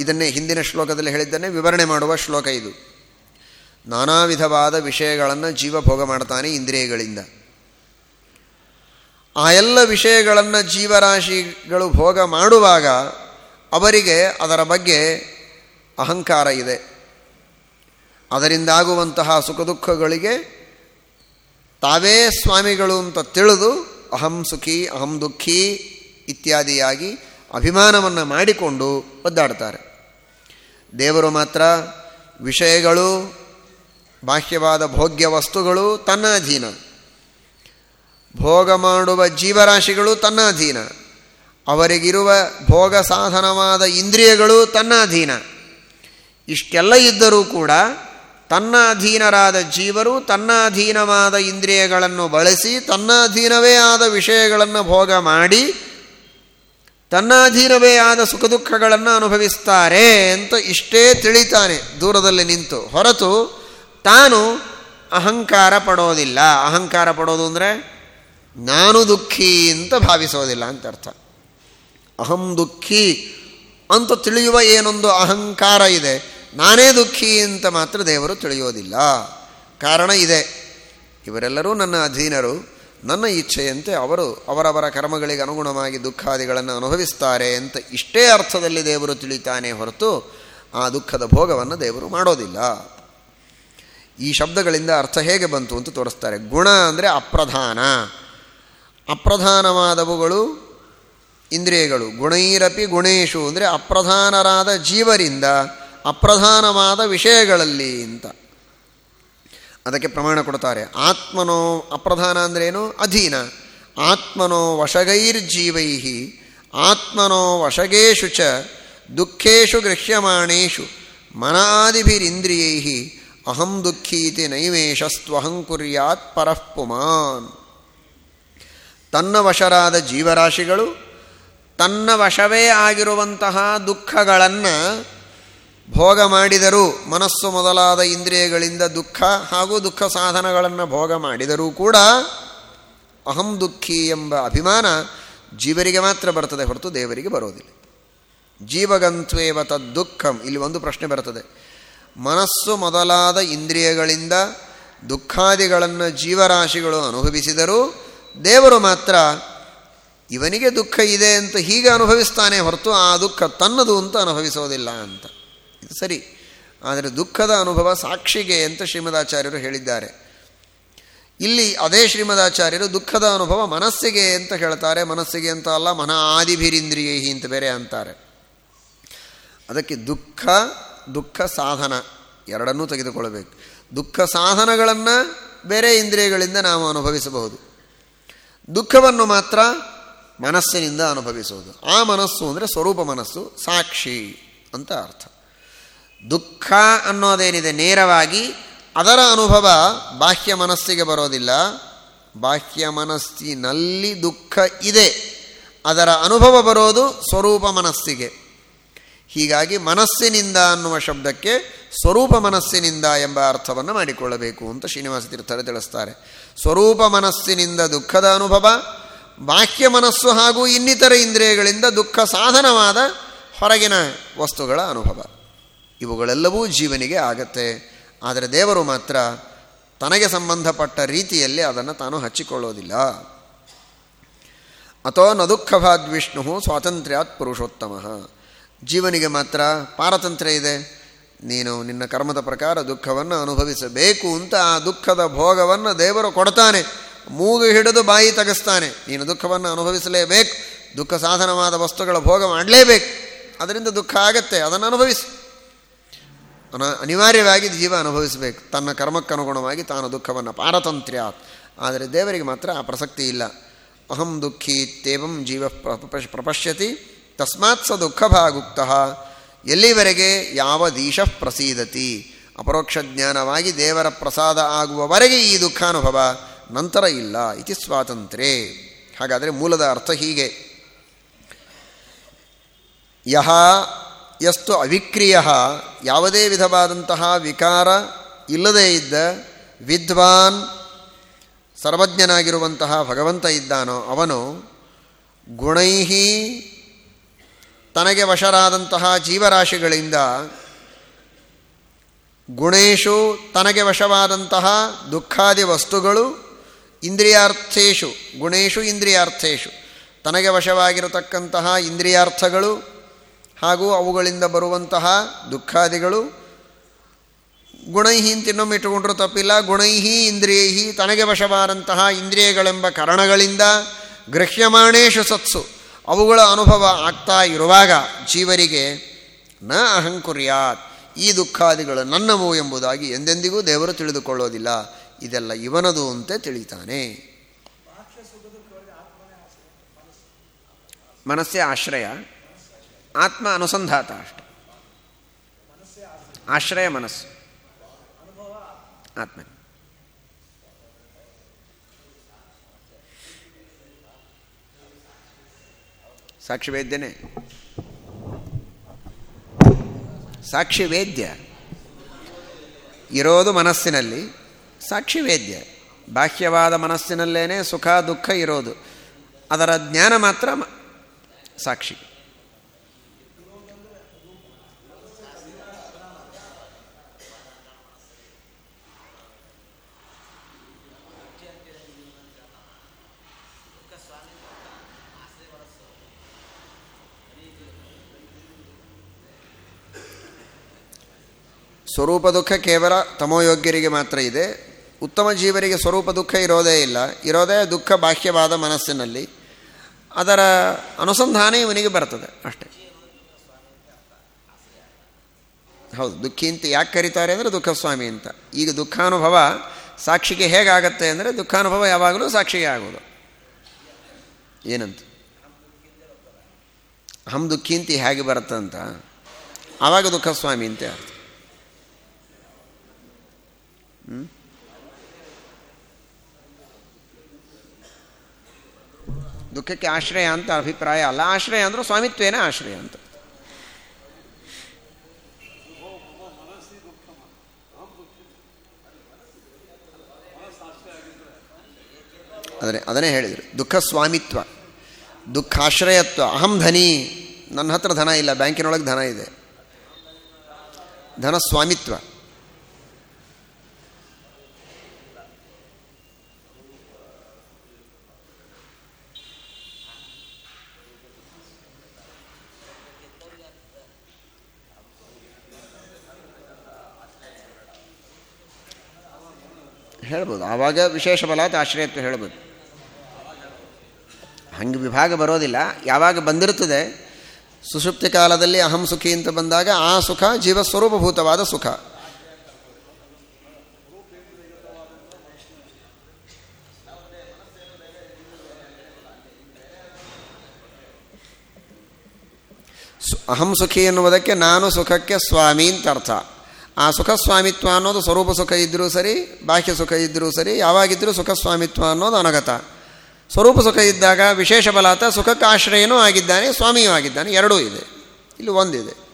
ಇದನ್ನೇ ಹಿಂದಿನ ಶ್ಲೋಕದಲ್ಲಿ ಹೇಳಿದ್ದನ್ನೇ ವಿವರಣೆ ಮಾಡುವ ಶ್ಲೋಕ ಇದು. ನಾನಾ ವಿಧವಾದ ವಿಷಯಗಳನ್ನು ಜೀವ ಭೋಗ ಮಾಡ್ತಾನೆ ಇಂದ್ರಿಯಗಳಿಂದ. ಆ ಎಲ್ಲ ವಿಷಯಗಳನ್ನು ಜೀವರಾಶಿಗಳು ಭೋಗ ಮಾಡುವಾಗ ಅವರಿಗೆ ಅದರ ಬಗ್ಗೆ ಅಹಂಕಾರ ಇದೆ. ಅದರಿಂದಾಗುವಂತಹ ಸುಖ ದುಃಖಗಳಿಗೆ ತಾವೇ ಸ್ವಾಮಿಗಳು ಅಂತ ತಿಳಿದು ಅಹಂ ಸುಖಿ, ಅಹಂ ದುಃಖಿ ಇತ್ಯಾದಿಯಾಗಿ ಅಭಿಮಾನವನ್ನು ಮಾಡಿಕೊಂಡು ಒದ್ದಾಡ್ತಾರೆ. ದೇವರು ಮಾತ್ರ ವಿಷಯಗಳು, ಬಾಹ್ಯವಾದ ಭೋಗ್ಯ ವಸ್ತುಗಳು ತನ್ನ ಅಧೀನ ಭೋಗ ಮಾಡುವ ಜೀವರಾಶಿಗಳು ತನ್ನ ಅಧೀನ ಅವರಿಗಿರುವ ಭೋಗ ಸಾಧನವಾದ ಇಂದ್ರಿಯಗಳು ತನ್ನ ಅಧೀನ ಇಷ್ಟೆಲ್ಲ ಇದ್ದರೂ ಕೂಡ ತನ್ನ ಅಧೀನರಾದ ಜೀವರು ತನ್ನ ಅಧೀನವಾದ ಇಂದ್ರಿಯಗಳನ್ನು ಬಳಸಿ ತನ್ನ ಅಧೀನವೇ ಆದ ವಿಷಯಗಳನ್ನು ಭೋಗ ಮಾಡಿ ತನ್ನ ಅಧೀನವೇ ಆದ ಸುಖ ದುಃಖಗಳನ್ನು ಅನುಭವಿಸ್ತಾರೆ ಅಂತ ಇಷ್ಟೇ ತಿಳಿತಾನೆ ದೂರದಲ್ಲಿ ನಿಂತು. ಹೊರತು ತಾನು ಅಹಂಕಾರ ಪಡೋದಿಲ್ಲ. ಅಹಂಕಾರ ಪಡೋದು ಅಂದರೆ ನಾನು ದುಃಖಿ ಅಂತ ಭಾವಿಸೋದಿಲ್ಲ ಅಂತ ಅರ್ಥ. ಅಹಂ ದುಃಖಿ ಅಂತ ತಿಳಿಯುವ ಏನೊಂದು ಅಹಂಕಾರ ಇದೆ. ನಾನೇ ದುಃಖಿ ಅಂತ ಮಾತ್ರ ದೇವರು ತಿಳಿಯೋದಿಲ್ಲ. ಕಾರಣ ಇದೆ. ಇವರೆಲ್ಲರೂ ನನ್ನ ಅಧೀನರು. ನನ್ನ ಇಚ್ಛೆಯಂತೆ ಅವರು ಅವರವರ ಕರ್ಮಗಳಿಗೆ ಅನುಗುಣವಾಗಿ ದುಃಖಾದಿಗಳನ್ನು ಅನುಭವಿಸ್ತಾರೆ ಅಂತ ಇಷ್ಟೇ ಅರ್ಥದಲ್ಲಿ ದೇವರು ತಿಳಿತಾನೆ ಹೊರತು ಆ ದುಃಖದ ಭೋಗವನ್ನು ದೇವರು ಮಾಡೋದಿಲ್ಲ. ಈ ಶಬ್ದಗಳಿಂದ ಅರ್ಥ ಹೇಗೆ ಬಂತು ಅಂತ ತೋರಿಸ್ತಾರೆ. ಗುಣ ಅಂದರೆ ಅಪ್ರಧಾನ. ಅಪ್ರಧಾನವಾದವುಗಳು ಇಂದ್ರಿಯಗಳು. ಗುಣೈರಪಿ ಗುಣೇಶು ಅಂದರೆ ಅಪ್ರಧಾನರಾದ ಜೀವರಿಂದ ಅಪ್ರಧಾನವಾದ ವಿಷಯಗಳಲ್ಲಿ ಅಂತ. ಅದಕ್ಕೆ ಪ್ರಮಾಣ ಕೊಡ್ತಾರೆ. ಆತ್ಮನೋ ಅಪ್ರಧಾನ ಅಂದ್ರೇನು ಅಧೀನ. ಆತ್ಮನೋ ವಶಗೈರ್ಜೀವೈ ಆತ್ಮನೋ ವಶಗೇಶು ಚ ದುಃಖೇಶು ಗೃಹ್ಯಮಾಣೇಶು. ಮನಾದಿಭಿರಿಂದ್ರಿಯೈ ಅಹಂ ದುಃಖೀತಿ ನೈವೇಶಸ್ತ್ವಹಂ ಕುರ್ಯಾತ್ ಪರಃಪುಮಾನ್. ತನ್ನ ವಶರಾದ ಜೀವರಾಶಿಗಳು, ತನ್ನ ವಶವೇ ಆಗಿರುವಂತಹ ದುಃಖಗಳನ್ನು ಭೋಗ ಮಾಡಿದರೂ ಮನಸ್ಸು ಮೊದಲಾದ ಇಂದ್ರಿಯಗಳಿಂದ ದುಃಖ ಹಾಗೂ ದುಃಖ ಸಾಧನಗಳನ್ನು ಭೋಗ ಮಾಡಿದರೂ ಕೂಡ ಅಹಂ ದುಃಖಿ ಎಂಬ ಅಭಿಮಾನ ಜೀವರಿಗೆ ಮಾತ್ರ ಬರ್ತದೆ ಹೊರತು ದೇವರಿಗೆ ಬರೋದಿಲ್ಲ. ಜೀವಗಂತ್ವೇವ ತದ್ದುಃಖಂ ಇಲ್ಲಿ ಒಂದು ಪ್ರಶ್ನೆ ಬರ್ತದೆ. ಮನಸ್ಸು ಮೊದಲಾದ ಇಂದ್ರಿಯಗಳಿಂದ ದುಃಖಾದಿಗಳನ್ನು ಜೀವರಾಶಿಗಳು ಅನುಭವಿಸಿದರೂ ದೇವರು ಮಾತ್ರ ಇವನಿಗೆ ದುಃಖ ಇದೆ ಅಂತ ಹೀಗೆ ಅನುಭವಿಸ್ತಾನೆ ಹೊರತು ಆ ದುಃಖ ತನ್ನದು ಅಂತ ಅನುಭವಿಸೋದಿಲ್ಲ ಅಂತ. ಸರಿ. ಆದರೆ ದುಃಖದ ಅನುಭವ ಸಾಕ್ಷಿಗೆ ಅಂತ ಶ್ರೀಮದಾಚಾರ್ಯರು ಹೇಳಿದ್ದಾರೆ. ಇಲ್ಲಿ ಅದೇ ಶ್ರೀಮದಾಚಾರ್ಯರು ದುಃಖದ ಅನುಭವ ಮನಸ್ಸಿಗೆ ಅಂತ ಹೇಳ್ತಾರೆ. ಮನಸ್ಸಿಗೆ ಅಂತ ಅಲ್ಲ, ಮನ ಆದಿಭಿರಿಂದ್ರಿಯೈ ಅಂತ ಬೇರೆ ಅಂತಾರೆ. ಅದಕ್ಕೆ ದುಃಖ ದುಃಖ ಸಾಧನ ಎರಡನ್ನೂ ತೆಗೆದುಕೊಳ್ಳಬೇಕು. ದುಃಖ ಸಾಧನಗಳನ್ನು ಬೇರೆ ಇಂದ್ರಿಯಗಳಿಂದ ನಾವು ಅನುಭವಿಸಬಹುದು. ದುಃಖವನ್ನು ಮಾತ್ರ ಮನಸ್ಸಿನಿಂದ ಅನುಭವಿಸುವುದು. ಆ ಮನಸ್ಸು ಅಂದರೆ ಸ್ವರೂಪ ಮನಸ್ಸು, ಸಾಕ್ಷಿ ಅಂತ ಅರ್ಥ. ದುಃಖ ಅನ್ನೋದೇನಿದೆ ನೇರವಾಗಿ, ಅದರ ಅನುಭವ ಬಾಹ್ಯ ಮನಸ್ಸಿಗೆ ಬರೋದಿಲ್ಲ. ಬಾಹ್ಯ ಮನಸ್ಸಿನಲ್ಲಿ ದುಃಖ ಇದೆ. ಅದರ ಅನುಭವ ಬರೋದು ಸ್ವರೂಪ ಮನಸ್ಸಿಗೆ. ಹೀಗಾಗಿ ಮನಸ್ಸಿನಿಂದ ಅನ್ನುವ ಶಬ್ದಕ್ಕೆ ಸ್ವರೂಪ ಮನಸ್ಸಿನಿಂದ ಎಂಬ ಅರ್ಥವನ್ನು ಮಾಡಿಕೊಳ್ಳಬೇಕು ಅಂತ ಶ್ರೀನಿವಾಸ ತೀರ್ಥರು ತಿಳಿಸ್ತಾರೆ. ಸ್ವರೂಪ ಮನಸ್ಸಿನಿಂದ ದುಃಖದ ಅನುಭವ, ಬಾಹ್ಯ ಮನಸ್ಸು ಹಾಗೂ ಇನ್ನಿತರ ಇಂದ್ರಿಯಗಳಿಂದ ದುಃಖ ಸಾಧನವಾದ ಹೊರಗಿನ ವಸ್ತುಗಳ ಅನುಭವ. ಇವುಗಳೆಲ್ಲವೂ ಜೀವನಿಗೆ ಆಗತ್ತೆ. ಆದರೆ ದೇವರು ಮಾತ್ರ ತನಗೆ ಸಂಬಂಧಪಟ್ಟ ರೀತಿಯಲ್ಲಿ ಅದನ್ನು ತಾನು ಹಚ್ಚಿಕೊಳ್ಳೋದಿಲ್ಲ. ಅಥೋ ನ ದುಃಖಭಾದ್ ವಿಷ್ಣು ಸ್ವಾತಂತ್ರ್ಯಾತ್ ಪುರುಷೋತ್ತಮ. ಜೀವನಿಗೆ ಮಾತ್ರ ಪಾರತಂತ್ರ್ಯ ಇದೆ. ನೀನು ನಿನ್ನ ಕರ್ಮದ ಪ್ರಕಾರ ದುಃಖವನ್ನು ಅನುಭವಿಸಬೇಕು ಅಂತ ಆ ದುಃಖದ ಭೋಗವನ್ನು ದೇವರು ಕೊಡ್ತಾನೆ. ಮೂಗು ಹಿಡಿದು ಬಾಯಿ ತಗಸ್ತಾನೆ. ನೀನು ದುಃಖವನ್ನು ಅನುಭವಿಸಲೇಬೇಕು. ದುಃಖ ಸಾಧನವಾದ ವಸ್ತುಗಳ ಭೋಗ ಮಾಡಲೇಬೇಕು. ಅದರಿಂದ ದುಃಖ ಆಗತ್ತೆ. ಅದನ್ನು ಅನುಭವಿಸಿ. ಅನ ಅನಿವಾರ್ಯವಾಗಿ ಜೀವ ಅನುಭವಿಸಬೇಕು. ತನ್ನ ಕರ್ಮಕ್ಕನುಗುಣವಾಗಿ ತಾನು ದುಃಖವನ್ನು ಪಾರತಂತ್ರ್ಯ. ಆದರೆ ದೇವರಿಗೆ ಮಾತ್ರ ಆ ಪ್ರಸಕ್ತಿ ಇಲ್ಲ. ಅಹಂ ದುಃಖಿ ಇತ್ಯೇವಂ ಜೀವ ಪ್ರಪಶ್ಯತಿ ತಸ್ಮಾತ್ ಸ ದುಃಖಭಾಗುಕ್ತ. ಎಲ್ಲಿವರೆಗೆ ಯಾವ ದೀಶ ಪ್ರಸೀದತಿ? ಅಪರೋಕ್ಷ ಜ್ಞಾನವಾಗಿ ದೇವರ ಪ್ರಸಾದ ಆಗುವವರೆಗೆ ಈ ದುಃಖಾನುಭವ ನಂತರ ಇಲ್ಲ ಇತಿ ಸ್ವಾತಂತ್ರ್ಯ. ಹಾಗಾದರೆ ಮೂಲದ ಅರ್ಥ ಹೀಗೆ. ಯಹ ಎಷ್ಟು ಅವಿಕ್ರಿಯ ಯಾವುದೇ ವಿಧವಾದಂತಹ ವಿಕಾರ ಇಲ್ಲದೇ ಇದ್ದ ವಿದ್ವಾನ್ ಸರ್ವಜ್ಞನಾಗಿರುವಂತಹ ಭಗವಂತ ಇದ್ದಾನೋ ಅವನು ಗುಣೈಹಿ ತನಗೆ ವಶರಾದಂತಹ ಜೀವರಾಶಿಗಳಿಂದ ಗುಣೇಶು ತನಗೆ ವಶವಾದಂತಹ ದುಃಖಾದಿ ವಸ್ತುಗಳು ಇಂದ್ರಿಯಾರ್ಥೇಶು, ಗುಣೇಶು ಇಂದ್ರಿಯಾರ್ಥೇಶು. ತನಗೆ ವಶವಾಗಿರತಕ್ಕಂತಹ ಇಂದ್ರಿಯಾರ್ಥಗಳು ಹಾಗೂ ಅವುಗಳಿಂದ ಬರುವಂತಹ ದುಃಖಾದಿಗಳು ಗುಣೈಹಿ ಇನ್ನೊಮ್ಮೆ ಇಟ್ಟುಕೊಂಡ್ರೂ ತಪ್ಪಿಲ್ಲ. ಗುಣೈಹಿ ಇಂದ್ರಿಯೈಹಿ ತನಗೆ ವಶವಾದಂತಹ ಇಂದ್ರಿಯಗಳೆಂಬ ಕಾರಣಗಳಿಂದ ಗೃಹ್ಯಮಾಣೇಶು ಸತ್ಸು. ಅವುಗಳ ಅನುಭವ ಆಗ್ತಾ ಇರುವಾಗ ಜೀವರಿಗೆ ನ ಅಹಂಕುರ್ಯಾತ್. ಈ ದುಃಖಾದಿಗಳು ನನ್ನವು ಎಂಬುದಾಗಿ ಎಂದೆಂದಿಗೂ ದೇವರು ತಿಳಿದುಕೊಳ್ಳೋದಿಲ್ಲ. ಇದೆಲ್ಲ ಇವನದು ಅಂತ ತಿಳಿತಾನೆ. ಮನಸ್ಸೇ ಆಶ್ರಯ. ಆತ್ಮ ಅನುಸಂಧಾತ ಅಷ್ಟೆ. ಆಶ್ರಯ ಮನಸ್ಸು. ಆತ್ಮ. ಸಾಕ್ಷಿ ವೇದ್ಯನೇ. ಸಾಕ್ಷಿ ವೇದ್ಯ. ಇರೋದು ಮನಸ್ಸಿನಲ್ಲಿ ಸಾಕ್ಷಿ ವೇದ್ಯ. ಬಾಹ್ಯವಾದ ಮನಸ್ಸಿನಲ್ಲೇನೆ ಸುಖ ದುಃಖ ಇರೋದು. ಅದರ ಜ್ಞಾನ ಮಾತ್ರ ಸಾಕ್ಷಿ. ಸ್ವರೂಪ ದುಃಖ ಕೇವಲ ತಮೋಯೋಗ್ಯರಿಗೆ ಮಾತ್ರ ಇದೆ. ಉತ್ತಮ ಜೀವರಿಗೆ ಸ್ವರೂಪ ದುಃಖ ಇರೋದೇ ಇಲ್ಲ. ಇರೋದೇ ದುಃಖ ಬಾಹ್ಯವಾದ ಮನಸ್ಸಿನಲ್ಲಿ. ಅದರ ಅನುಸಂಧಾನ ಇವನಿಗೆ ಬರ್ತದೆ ಅಷ್ಟೇ. ಹೌದು, ದುಃಖಿ ಅಂತ ಯಾಕೆ ಕರೀತಾರೆ ಅಂದರೆ ದುಃಖಸ್ವಾಮಿ ಅಂತ. ಈಗ ದುಃಖಾನುಭವ ಸಾಕ್ಷಿಗೆ ಹೇಗಾಗತ್ತೆ ಅಂದರೆ ದುಃಖಾನುಭವ ಯಾವಾಗಲೂ ಸಾಕ್ಷಿಗೆ ಆಗೋದು. ಏನಂತ? ಹಮ್ ದುಃಖಿ ಹೇಗೆ ಬರುತ್ತಂತ? ಆವಾಗ ದುಃಖಸ್ವಾಮಿ ಅಂತ ಅರ್ಥ ದುಃಖಕ್ಕೆ ಆಶ್ರಯ ಅಂತ ಅಭಿಪ್ರಾಯ ಅಲ್ಲ. ಆಶ್ರಯ ಅಂದ್ರೆ ಸ್ವಾಮಿತ್ವೇನ ಆಶ್ರಯ ಅಂತ. ಅದನ್ನೇ ಅದನ್ನೇ ಹೇಳಿದರು. ದುಃಖ ಸ್ವಾಮಿತ್ವ. ದುಃಖಾಶ್ರಯತ್ವ. ಅಹಂ ಧನಿ. ನನ್ನ ಹತ್ರ ಧನ ಇಲ್ಲ. ಬ್ಯಾಂಕಿನೊಳಗೆ ಧನ ಇದೆ. ಧನ ಸ್ವಾಮಿತ್ವ. ಆವಾಗ ವಿಶೇಷ ಬಲಾತ್ ಆಶ್ರಯತ್ವ ಹೇಳ್ಬೋದು. ಹಂಗೆ ವಿಭಾಗ ಬರೋದಿಲ್ಲ. ಯಾವಾಗ ಬಂದಿರ್ತದೆ ಸುಷುಪ್ತಿ ಕಾಲದಲ್ಲಿ ಅಹಂ ಸುಖಿ ಅಂತ ಬಂದಾಗ ಆ ಸುಖ ಜೀವಸ್ವರೂಪಭೂತವಾದ ಸುಖ. ಅಹಂ ಸುಖಿ ಎನ್ನುವುದಕ್ಕೆ ನಾನು ಸುಖಕ್ಕೆ ಸ್ವಾಮಿ ಅಂತ ಅರ್ಥ. ಆ ಸುಖ ಸ್ವಾಮಿತ್ವ ಅನ್ನೋದು ಸ್ವರೂಪ ಸುಖ ಇದ್ದರೂ ಸರಿ, ಬಾಹ್ಯ ಸುಖ ಇದ್ದರೂ ಸರಿ ಯಾವಾಗಿದ್ದರೂ ಸುಖ ಸ್ವಾಮಿತ್ವ ಅನ್ನೋದು ಅನಗತ. ಸ್ವರೂಪ ಸುಖ ಇದ್ದಾಗ ವಿಶೇಷ ಬಲಾತ ಸುಖಕ್ಕೆ ಆಶ್ರಯನೂ ಆಗಿದ್ದಾನೆ, ಸ್ವಾಮಿಯೂ ಆಗಿದ್ದಾನೆ, ಎರಡೂ ಇದೆ. ಇಲ್ಲಿ ಒಂದಿದೆ.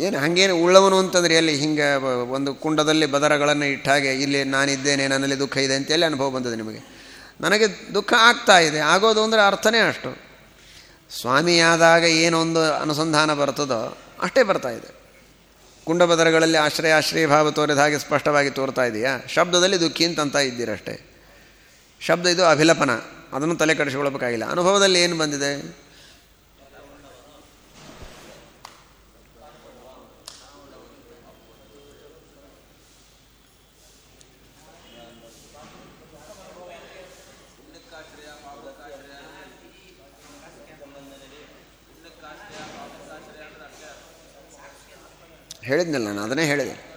ಏನು, ಹಾಗೇನು ಉಳ್ಳವನು ಅಂತಂದರೆ ಎಲ್ಲಿ ಹಿಂಗೆ ಒಂದು ಕುಂಡದಲ್ಲಿ ಬದರಗಳನ್ನು ಇಟ್ಟ ಹಾಗೆ, ಇಲ್ಲಿ ನಾನಿದ್ದೇನೆ, ನನ್ನಲ್ಲಿ ದುಃಖ ಇದೆ ಅಂತ ಎಲ್ಲಿ ಅನುಭವ ಬಂದದೆ ನಿಮಗೆ? ನನಗೆ ದುಃಖ ಆಗ್ತಾ ಇದೆ, ಆಗೋದು ಅಂದರೆ ಅರ್ಥನೇ ಅಷ್ಟು. ಸ್ವಾಮಿಯಾದಾಗ ಏನೊಂದು ಅನುಸಂಧಾನ ಬರ್ತದೋ, ಅಷ್ಟೇ ಬರ್ತಾ ಇದೆ. ಕುಂಡಬದರಗಳಲ್ಲಿ ಆಶ್ರಯ ಆಶ್ರಯ ಭಾವ ತೋರಿದ ಹಾಗೆ ಸ್ಪಷ್ಟವಾಗಿ ತೋರ್ತಾ ಇದೆಯಾ? ಶಬ್ದದಲ್ಲಿ ದುಃಖಿ ಅಂತ ಇದ್ದೀರಷ್ಟೇ. ಶಬ್ದ ಇದು ಅಭಿಲಪನ, ಅದನ್ನು ತಲೆ ಕಡಿಸಿಕೊಳ್ಬೇಕಾಗಿಲ್ಲ ಅನುಭವದಲ್ಲಿ ಏನು ಬಂದಿದೆ? ಹೇಳಿದ್ನಲ್ಲ ನಾನು ಅದನ್ನೇ ಹೇಳಿದೆ.